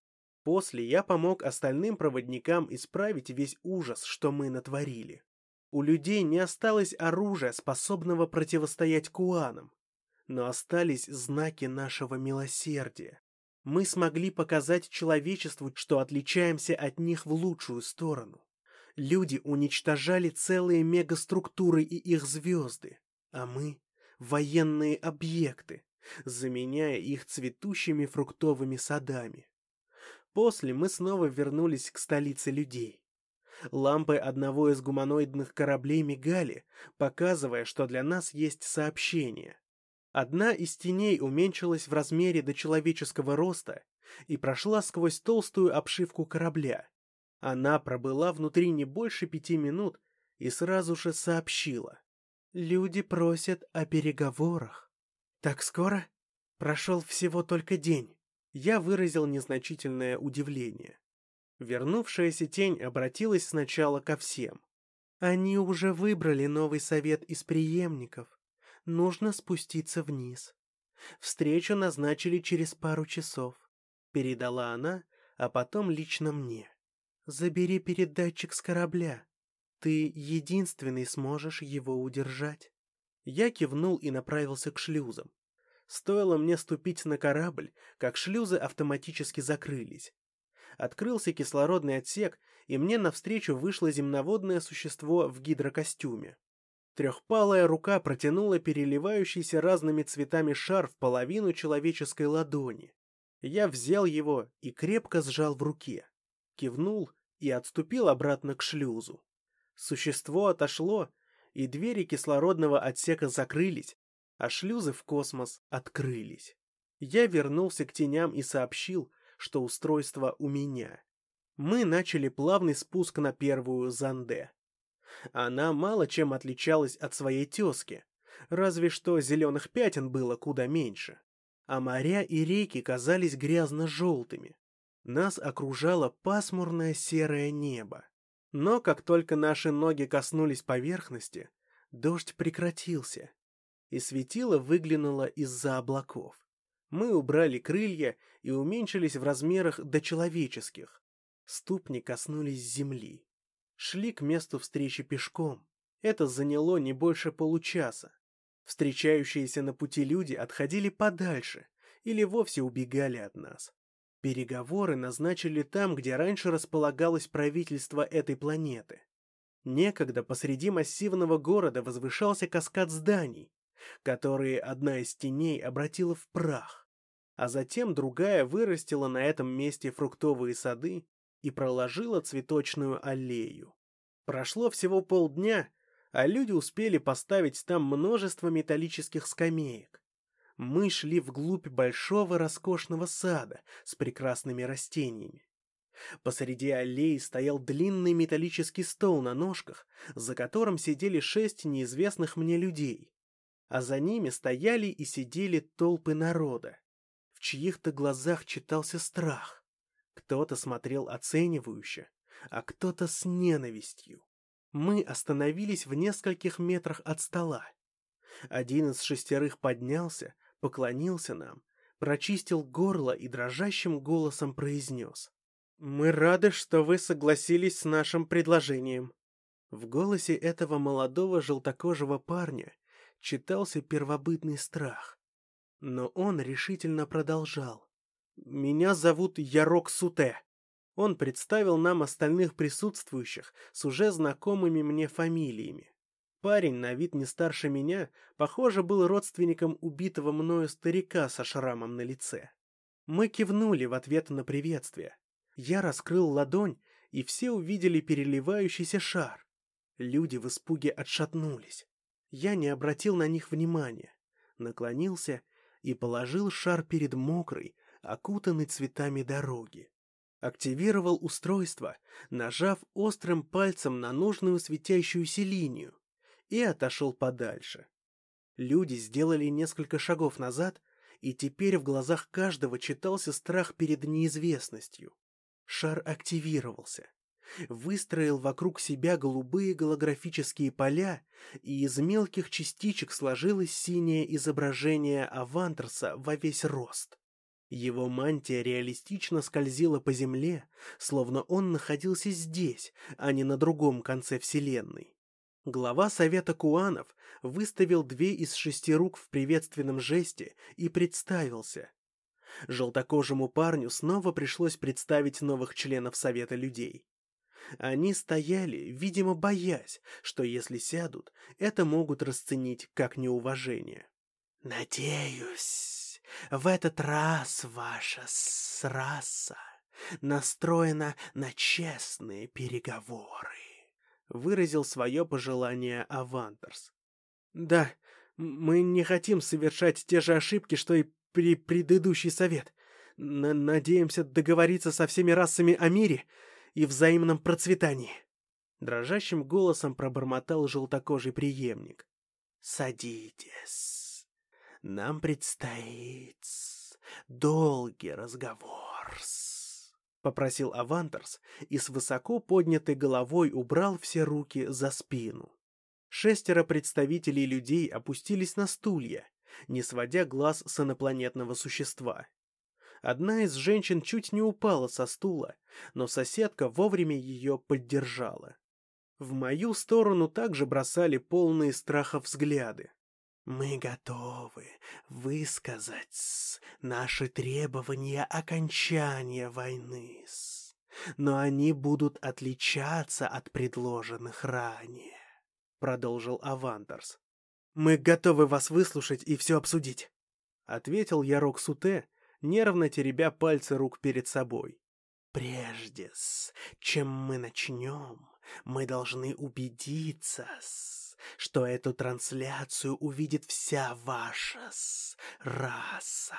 После я помог остальным проводникам исправить весь ужас, что мы натворили. У людей не осталось оружия, способного противостоять куанам, но остались знаки нашего милосердия. Мы смогли показать человечеству, что отличаемся от них в лучшую сторону. Люди уничтожали целые мегаструктуры и их звезды, а мы — военные объекты, заменяя их цветущими фруктовыми садами. После мы снова вернулись к столице людей. Лампы одного из гуманоидных кораблей мигали, показывая, что для нас есть сообщение. Одна из теней уменьшилась в размере до человеческого роста и прошла сквозь толстую обшивку корабля. Она пробыла внутри не больше пяти минут и сразу же сообщила. «Люди просят о переговорах». «Так скоро?» «Прошел всего только день. Я выразил незначительное удивление. Вернувшаяся тень обратилась сначала ко всем. Они уже выбрали новый совет из преемников. Нужно спуститься вниз. Встречу назначили через пару часов. Передала она, а потом лично мне. Забери передатчик с корабля. Ты единственный сможешь его удержать. Я кивнул и направился к шлюзам. Стоило мне ступить на корабль, как шлюзы автоматически закрылись. Открылся кислородный отсек, и мне навстречу вышло земноводное существо в гидрокостюме. Трехпалая рука протянула переливающийся разными цветами шар в половину человеческой ладони. Я взял его и крепко сжал в руке. Кивнул и отступил обратно к шлюзу. Существо отошло, и двери кислородного отсека закрылись, а шлюзы в космос открылись. Я вернулся к теням и сообщил, что устройство у меня. Мы начали плавный спуск на первую Занде. Она мало чем отличалась от своей тезки, разве что зеленых пятен было куда меньше. А моря и реки казались грязно-желтыми. Нас окружало пасмурное серое небо. Но как только наши ноги коснулись поверхности, дождь прекратился, и светило выглянуло из-за облаков. Мы убрали крылья и уменьшились в размерах до человеческих. Ступни коснулись земли. Шли к месту встречи пешком. Это заняло не больше получаса. Встречающиеся на пути люди отходили подальше или вовсе убегали от нас. Переговоры назначили там, где раньше располагалось правительство этой планеты. Некогда посреди массивного города возвышался каскад зданий, которые одна из теней обратила в прах, а затем другая вырастила на этом месте фруктовые сады и проложила цветочную аллею. Прошло всего полдня, а люди успели поставить там множество металлических скамеек мы шли вглубь большого роскошного сада с прекрасными растениями. Посреди аллеи стоял длинный металлический стол на ножках, за которым сидели шесть неизвестных мне людей, а за ними стояли и сидели толпы народа. В чьих-то глазах читался страх. Кто-то смотрел оценивающе, а кто-то с ненавистью. Мы остановились в нескольких метрах от стола. Один из шестерых поднялся, поклонился нам, прочистил горло и дрожащим голосом произнес. «Мы рады, что вы согласились с нашим предложением». В голосе этого молодого желтокожего парня читался первобытный страх. Но он решительно продолжал. «Меня зовут Ярок Суте». Он представил нам остальных присутствующих с уже знакомыми мне фамилиями. Парень, на вид не старше меня, похоже, был родственником убитого мною старика со шрамом на лице. Мы кивнули в ответ на приветствие. Я раскрыл ладонь, и все увидели переливающийся шар. Люди в испуге отшатнулись. Я не обратил на них внимания, наклонился и положил шар перед мокрой, окутанной цветами дороги. Активировал устройство, нажав острым пальцем на нужную светящуюся линию, и отошел подальше. Люди сделали несколько шагов назад, и теперь в глазах каждого читался страх перед неизвестностью. Шар активировался, выстроил вокруг себя голубые голографические поля, и из мелких частичек сложилось синее изображение Авантерса во весь рост. Его мантия реалистично скользила по земле, словно он находился здесь, а не на другом конце Вселенной. Глава Совета Куанов выставил две из шести рук в приветственном жесте и представился. Желтокожему парню снова пришлось представить новых членов Совета людей. Они стояли, видимо, боясь, что если сядут, это могут расценить как неуважение. «Надеюсь, в этот раз ваша раса настроена на честные переговоры», выразил свое пожелание Авантерс. «Да, мы не хотим совершать те же ошибки, что и при предыдущий совет. Н Надеемся договориться со всеми расами о мире и взаимном процветании». Дрожащим голосом пробормотал желтокожий преемник. «Садитесь. Нам предстоит долгий разговор с...» попросил Авантерс и с высоко поднятой головой убрал все руки за спину. Шестеро представителей людей опустились на стулья, не сводя глаз с инопланетного существа. Одна из женщин чуть не упала со стула, но соседка вовремя ее поддержала. В мою сторону также бросали полные страха взгляды. Мы готовы высказать наши требования окончания войны, но они будут отличаться от предложенных ранее, продолжил Авантерс. Мы готовы вас выслушать и все обсудить, ответил Ярок Суте, нервно теребя пальцы рук перед собой. Прежде, чем мы начнем, мы должны убедиться, что эту трансляцию увидит вся ваша раса.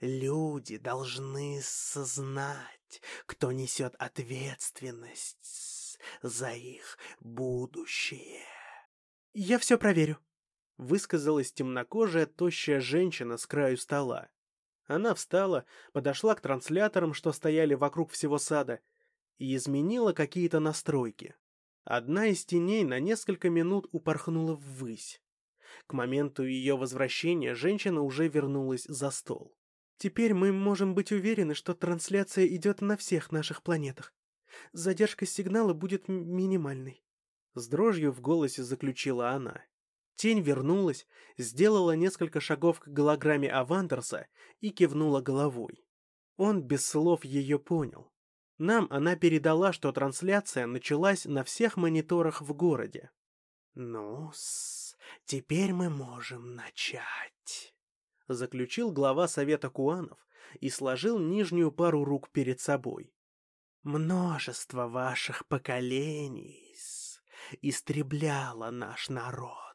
Люди должны сознать, кто несет ответственность за их будущее. «Я все проверю», — высказалась темнокожая, тощая женщина с краю стола. Она встала, подошла к трансляторам, что стояли вокруг всего сада, и изменила какие-то настройки. Одна из теней на несколько минут упорхнула ввысь. К моменту ее возвращения женщина уже вернулась за стол. «Теперь мы можем быть уверены, что трансляция идет на всех наших планетах. Задержка сигнала будет минимальной». С дрожью в голосе заключила она. Тень вернулась, сделала несколько шагов к голограмме Авандерса и кивнула головой. Он без слов ее понял. Нам она передала, что трансляция началась на всех мониторах в городе. ну теперь мы можем начать», — заключил глава Совета Куанов и сложил нижнюю пару рук перед собой. «Множество ваших поколений истребляло наш народ.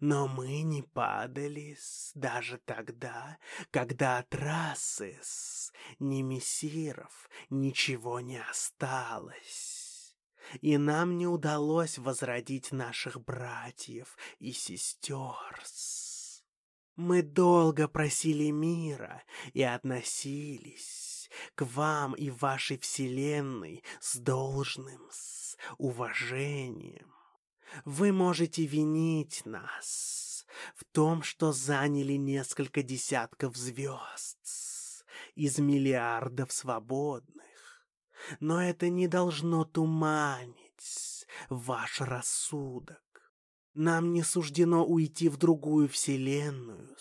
Но мы не падали даже тогда, когда от расы немесиров ничего не осталось. И нам не удалось возродить наших братьев и сестер. Мы долго просили мира и относились к вам и вашей вселенной с должным с уважением. Вы можете винить нас в том, что заняли несколько десятков звезд из миллиардов свободных, но это не должно туманить ваш рассудок. Нам не суждено уйти в другую вселенную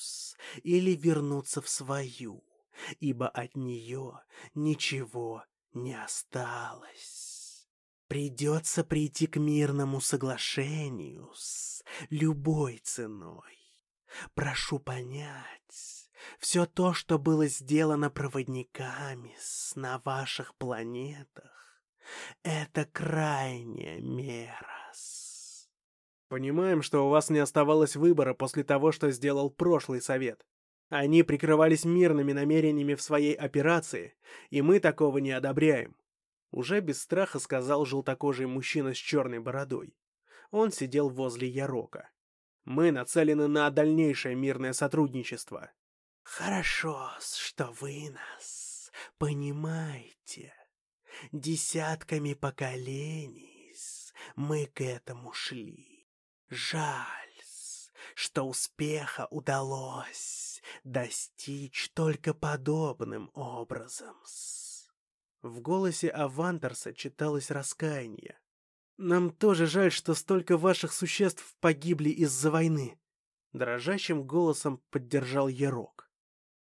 или вернуться в свою, ибо от нее ничего не осталось. Придется прийти к мирному соглашению с любой ценой. Прошу понять, все то, что было сделано проводниками на ваших планетах, это крайняя мера. Понимаем, что у вас не оставалось выбора после того, что сделал прошлый совет. Они прикрывались мирными намерениями в своей операции, и мы такого не одобряем. Уже без страха сказал желтокожий мужчина с черной бородой. Он сидел возле Ярока. Мы нацелены на дальнейшее мирное сотрудничество. Хорошо, что вы нас понимаете. Десятками поколений мы к этому шли. Жаль, что успеха удалось достичь только подобным образом. В голосе Авантерса читалось раскаяние. «Нам тоже жаль, что столько ваших существ погибли из-за войны», — дрожащим голосом поддержал Ярок.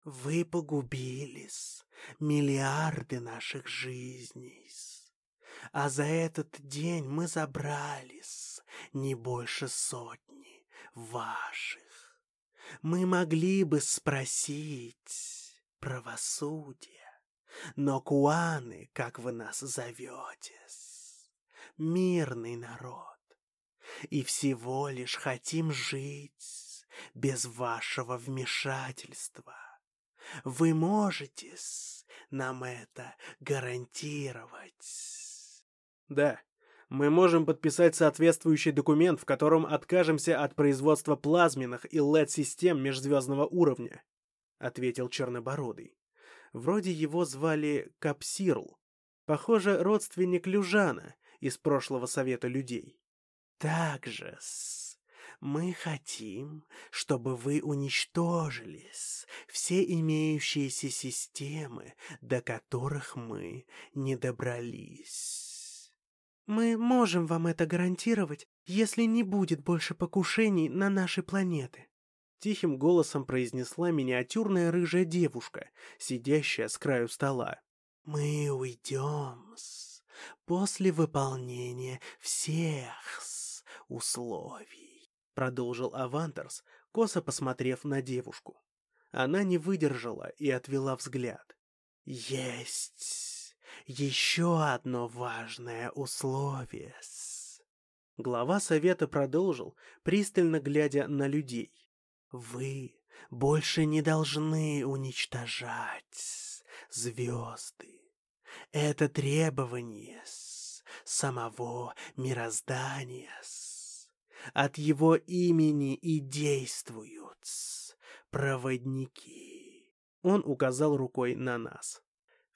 «Вы погубились миллиарды наших жизней, а за этот день мы забрались не больше сотни ваших. Мы могли бы спросить правосудие, но куаны, как вы нас зовете, мирный народ. И всего лишь хотим жить без вашего вмешательства. Вы можете нам это гарантировать? Да, мы можем подписать соответствующий документ, в котором откажемся от производства плазменных и LED-систем межзвездного уровня, ответил Чернобородый. Вроде его звали Капсирл. Похоже, родственник Люжана из прошлого совета людей. Также мы хотим, чтобы вы уничтожились все имеющиеся системы, до которых мы не добрались. Мы можем вам это гарантировать, если не будет больше покушений на наши планеты. Тихим голосом произнесла миниатюрная рыжая девушка, сидящая с краю стола. «Мы уйдем после выполнения всех условий», — продолжил Авантерс, косо посмотрев на девушку. Она не выдержала и отвела взгляд. «Есть еще одно важное условие. Глава совета продолжил, пристально глядя на людей. Вы больше не должны уничтожать звезды. Это требование самого мироздания. От его имени и действуют проводники. Он указал рукой на нас.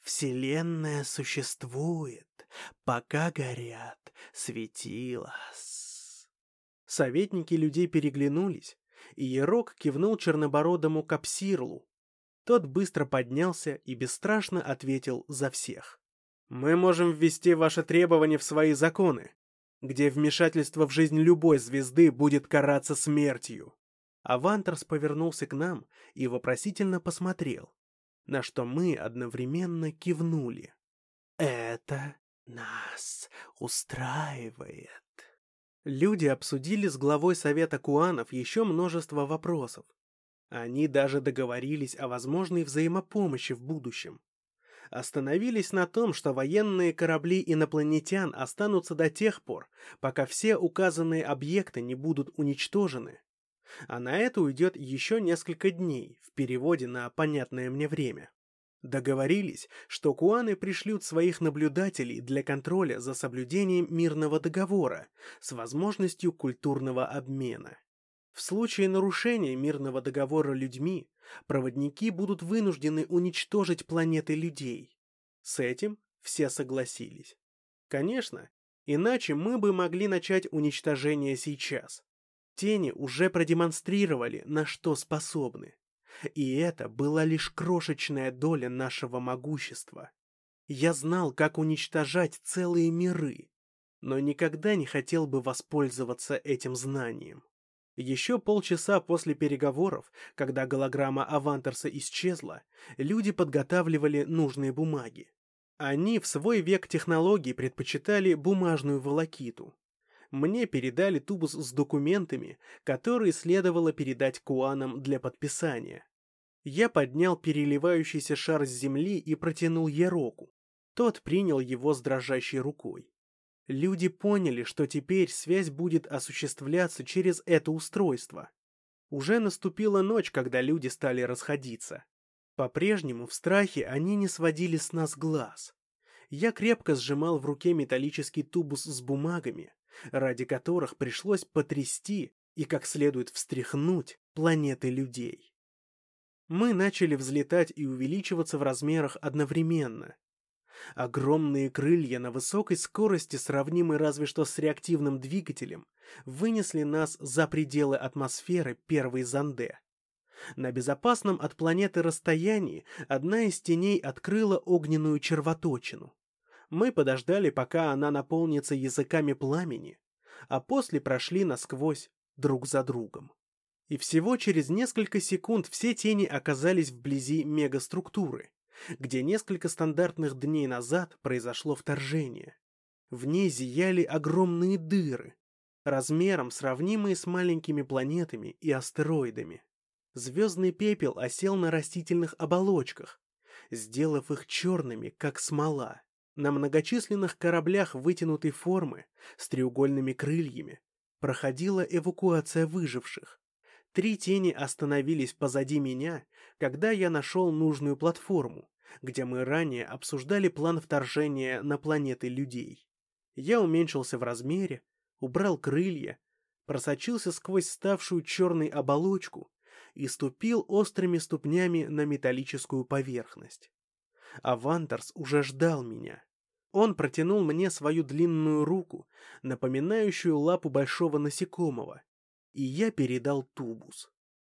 Вселенная существует, пока горят светила. Советники людей переглянулись, и Ерок кивнул чернобородому Капсирлу. Тот быстро поднялся и бесстрашно ответил за всех. «Мы можем ввести ваши требования в свои законы, где вмешательство в жизнь любой звезды будет караться смертью». Авантерс повернулся к нам и вопросительно посмотрел, на что мы одновременно кивнули. «Это нас устраивает». Люди обсудили с главой Совета Куанов еще множество вопросов. Они даже договорились о возможной взаимопомощи в будущем. Остановились на том, что военные корабли инопланетян останутся до тех пор, пока все указанные объекты не будут уничтожены. А на это уйдет еще несколько дней в переводе на понятное мне время. Договорились, что куаны пришлют своих наблюдателей для контроля за соблюдением мирного договора с возможностью культурного обмена. В случае нарушения мирного договора людьми, проводники будут вынуждены уничтожить планеты людей. С этим все согласились. Конечно, иначе мы бы могли начать уничтожение сейчас. Тени уже продемонстрировали, на что способны. И это была лишь крошечная доля нашего могущества. Я знал, как уничтожать целые миры, но никогда не хотел бы воспользоваться этим знанием. Еще полчаса после переговоров, когда голограмма Авантерса исчезла, люди подготавливали нужные бумаги. Они в свой век технологий предпочитали бумажную волокиту. Мне передали тубус с документами, которые следовало передать Куанам для подписания. Я поднял переливающийся шар с земли и протянул Ероку. Тот принял его с дрожащей рукой. Люди поняли, что теперь связь будет осуществляться через это устройство. Уже наступила ночь, когда люди стали расходиться. По-прежнему в страхе они не сводили с нас глаз. Я крепко сжимал в руке металлический тубус с бумагами, ради которых пришлось потрясти и как следует встряхнуть планеты людей. Мы начали взлетать и увеличиваться в размерах одновременно. Огромные крылья на высокой скорости, сравнимы разве что с реактивным двигателем, вынесли нас за пределы атмосферы первой Занде. На безопасном от планеты расстоянии одна из теней открыла огненную червоточину. Мы подождали, пока она наполнится языками пламени, а после прошли насквозь друг за другом и всего через несколько секунд все тени оказались вблизи мегаструктуры, где несколько стандартных дней назад произошло вторжение. В ней зияли огромные дыры, размером сравнимые с маленькими планетами и астероидами. Звездный пепел осел на растительных оболочках, сделав их черными, как смола. На многочисленных кораблях вытянутой формы с треугольными крыльями проходила эвакуация выживших, Три тени остановились позади меня, когда я нашел нужную платформу, где мы ранее обсуждали план вторжения на планеты людей. Я уменьшился в размере, убрал крылья, просочился сквозь ставшую черной оболочку и ступил острыми ступнями на металлическую поверхность. Авантерс уже ждал меня. Он протянул мне свою длинную руку, напоминающую лапу большого насекомого, и я передал тубус.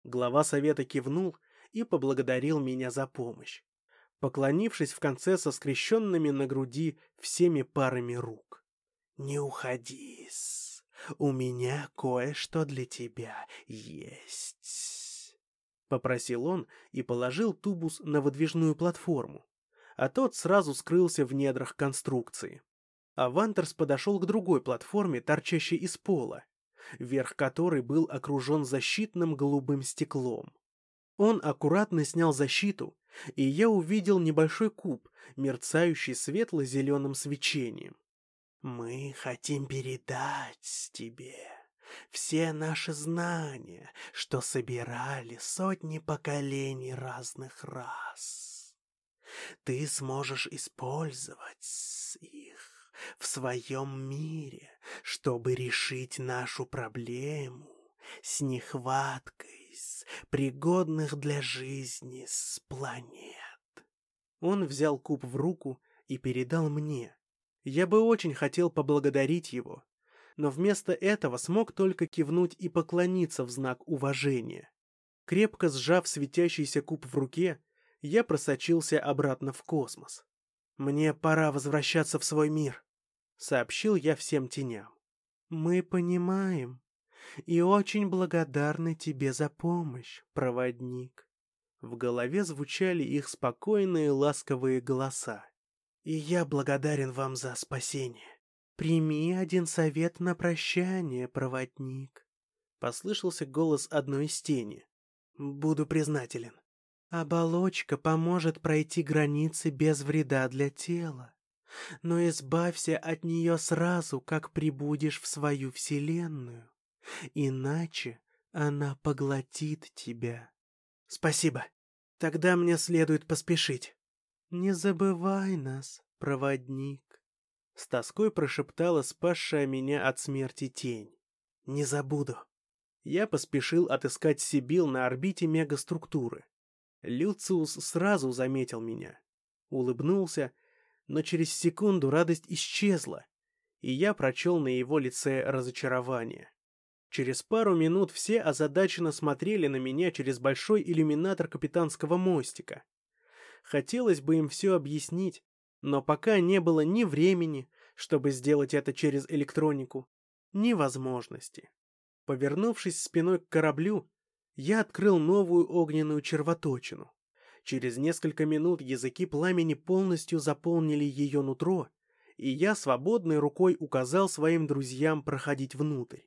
Глава совета кивнул и поблагодарил меня за помощь, поклонившись в конце со скрещенными на груди всеми парами рук. «Не уходи, у меня кое-что для тебя есть», — попросил он и положил тубус на выдвижную платформу, а тот сразу скрылся в недрах конструкции. Авантерс подошел к другой платформе, торчащей из пола, верх которой был окружен защитным голубым стеклом. Он аккуратно снял защиту, и я увидел небольшой куб, мерцающий светло-зеленым свечением. «Мы хотим передать тебе все наши знания, что собирали сотни поколений разных рас. Ты сможешь использовать их в своем мире, чтобы решить нашу проблему с нехваткой с пригодных для жизни с планет. Он взял куб в руку и передал мне. Я бы очень хотел поблагодарить его, но вместо этого смог только кивнуть и поклониться в знак уважения. Крепко сжав светящийся куб в руке, я просочился обратно в космос. «Мне пора возвращаться в свой мир», — сообщил я всем теням. «Мы понимаем и очень благодарны тебе за помощь, проводник». В голове звучали их спокойные ласковые голоса. «И я благодарен вам за спасение. Прими один совет на прощание, проводник». Послышался голос одной из тени. «Буду признателен. Оболочка поможет пройти границы без вреда для тела. Но избавься от нее сразу, как прибудешь в свою вселенную. Иначе она поглотит тебя. Спасибо. Тогда мне следует поспешить. Не забывай нас, проводник. С тоской прошептала спасшая меня от смерти тень. Не забуду. Я поспешил отыскать Сибил на орбите мегаструктуры. Люциус сразу заметил меня. Улыбнулся, но через секунду радость исчезла, и я прочел на его лице разочарование. Через пару минут все озадаченно смотрели на меня через большой иллюминатор капитанского мостика. Хотелось бы им все объяснить, но пока не было ни времени, чтобы сделать это через электронику, ни возможности. Повернувшись спиной к кораблю, я открыл новую огненную червоточину. Через несколько минут языки пламени полностью заполнили ее нутро, и я свободной рукой указал своим друзьям проходить внутрь.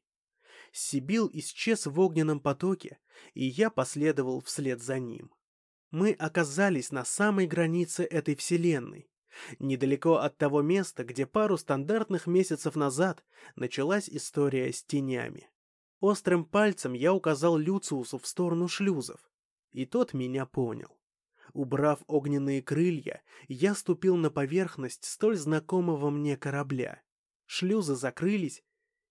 Сибил исчез в огненном потоке, и я последовал вслед за ним. Мы оказались на самой границе этой вселенной, недалеко от того места, где пару стандартных месяцев назад началась история с тенями. Острым пальцем я указал Люциусу в сторону шлюзов, и тот меня понял. Убрав огненные крылья, я ступил на поверхность столь знакомого мне корабля. Шлюзы закрылись,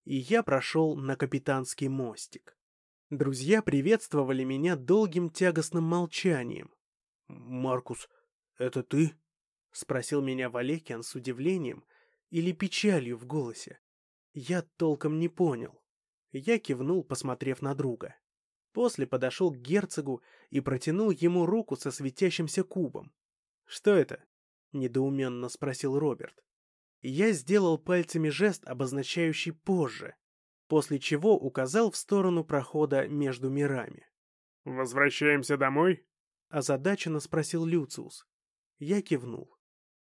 и я прошел на капитанский мостик. Друзья приветствовали меня долгим тягостным молчанием. «Маркус, это ты?» — спросил меня Валекиан с удивлением или печалью в голосе. Я толком не понял. Я кивнул, посмотрев на друга. После подошел к герцогу и протянул ему руку со светящимся кубом. «Что это?» — недоуменно спросил Роберт. Я сделал пальцами жест, обозначающий «позже», после чего указал в сторону прохода между мирами. «Возвращаемся домой?» — озадаченно спросил Люциус. Я кивнул.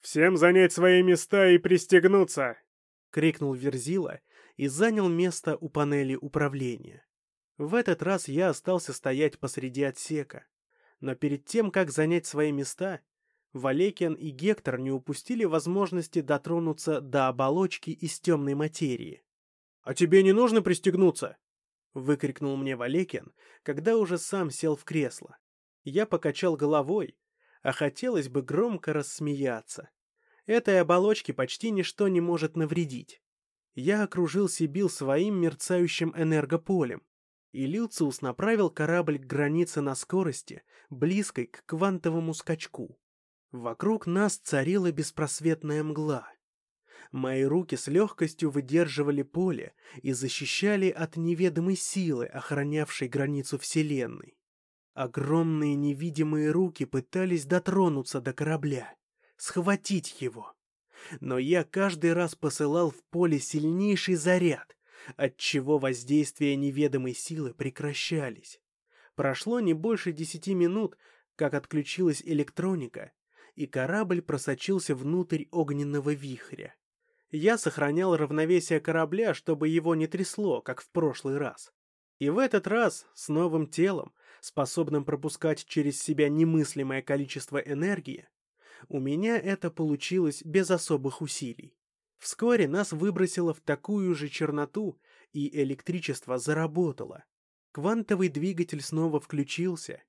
«Всем занять свои места и пристегнуться!» — крикнул Верзила и занял место у панели управления. В этот раз я остался стоять посреди отсека. Но перед тем, как занять свои места, Валекиан и Гектор не упустили возможности дотронуться до оболочки из темной материи. «А тебе не нужно пристегнуться?» — выкрикнул мне Валекиан, когда уже сам сел в кресло. Я покачал головой, а хотелось бы громко рассмеяться. Этой оболочке почти ничто не может навредить. Я окружил Сибил своим мерцающим энергополем, и Люциус направил корабль к границе на скорости, близкой к квантовому скачку. Вокруг нас царила беспросветная мгла. Мои руки с легкостью выдерживали поле и защищали от неведомой силы, охранявшей границу Вселенной. Огромные невидимые руки пытались дотронуться до корабля, схватить его. Но я каждый раз посылал в поле сильнейший заряд, отчего воздействия неведомой силы прекращались. Прошло не больше десяти минут, как отключилась электроника, и корабль просочился внутрь огненного вихря. Я сохранял равновесие корабля, чтобы его не трясло, как в прошлый раз. И в этот раз, с новым телом, способным пропускать через себя немыслимое количество энергии, у меня это получилось без особых усилий. Вскоре нас выбросило в такую же черноту, и электричество заработало. Квантовый двигатель снова включился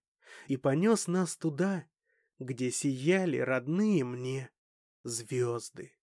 и понес нас туда, где сияли родные мне звезды.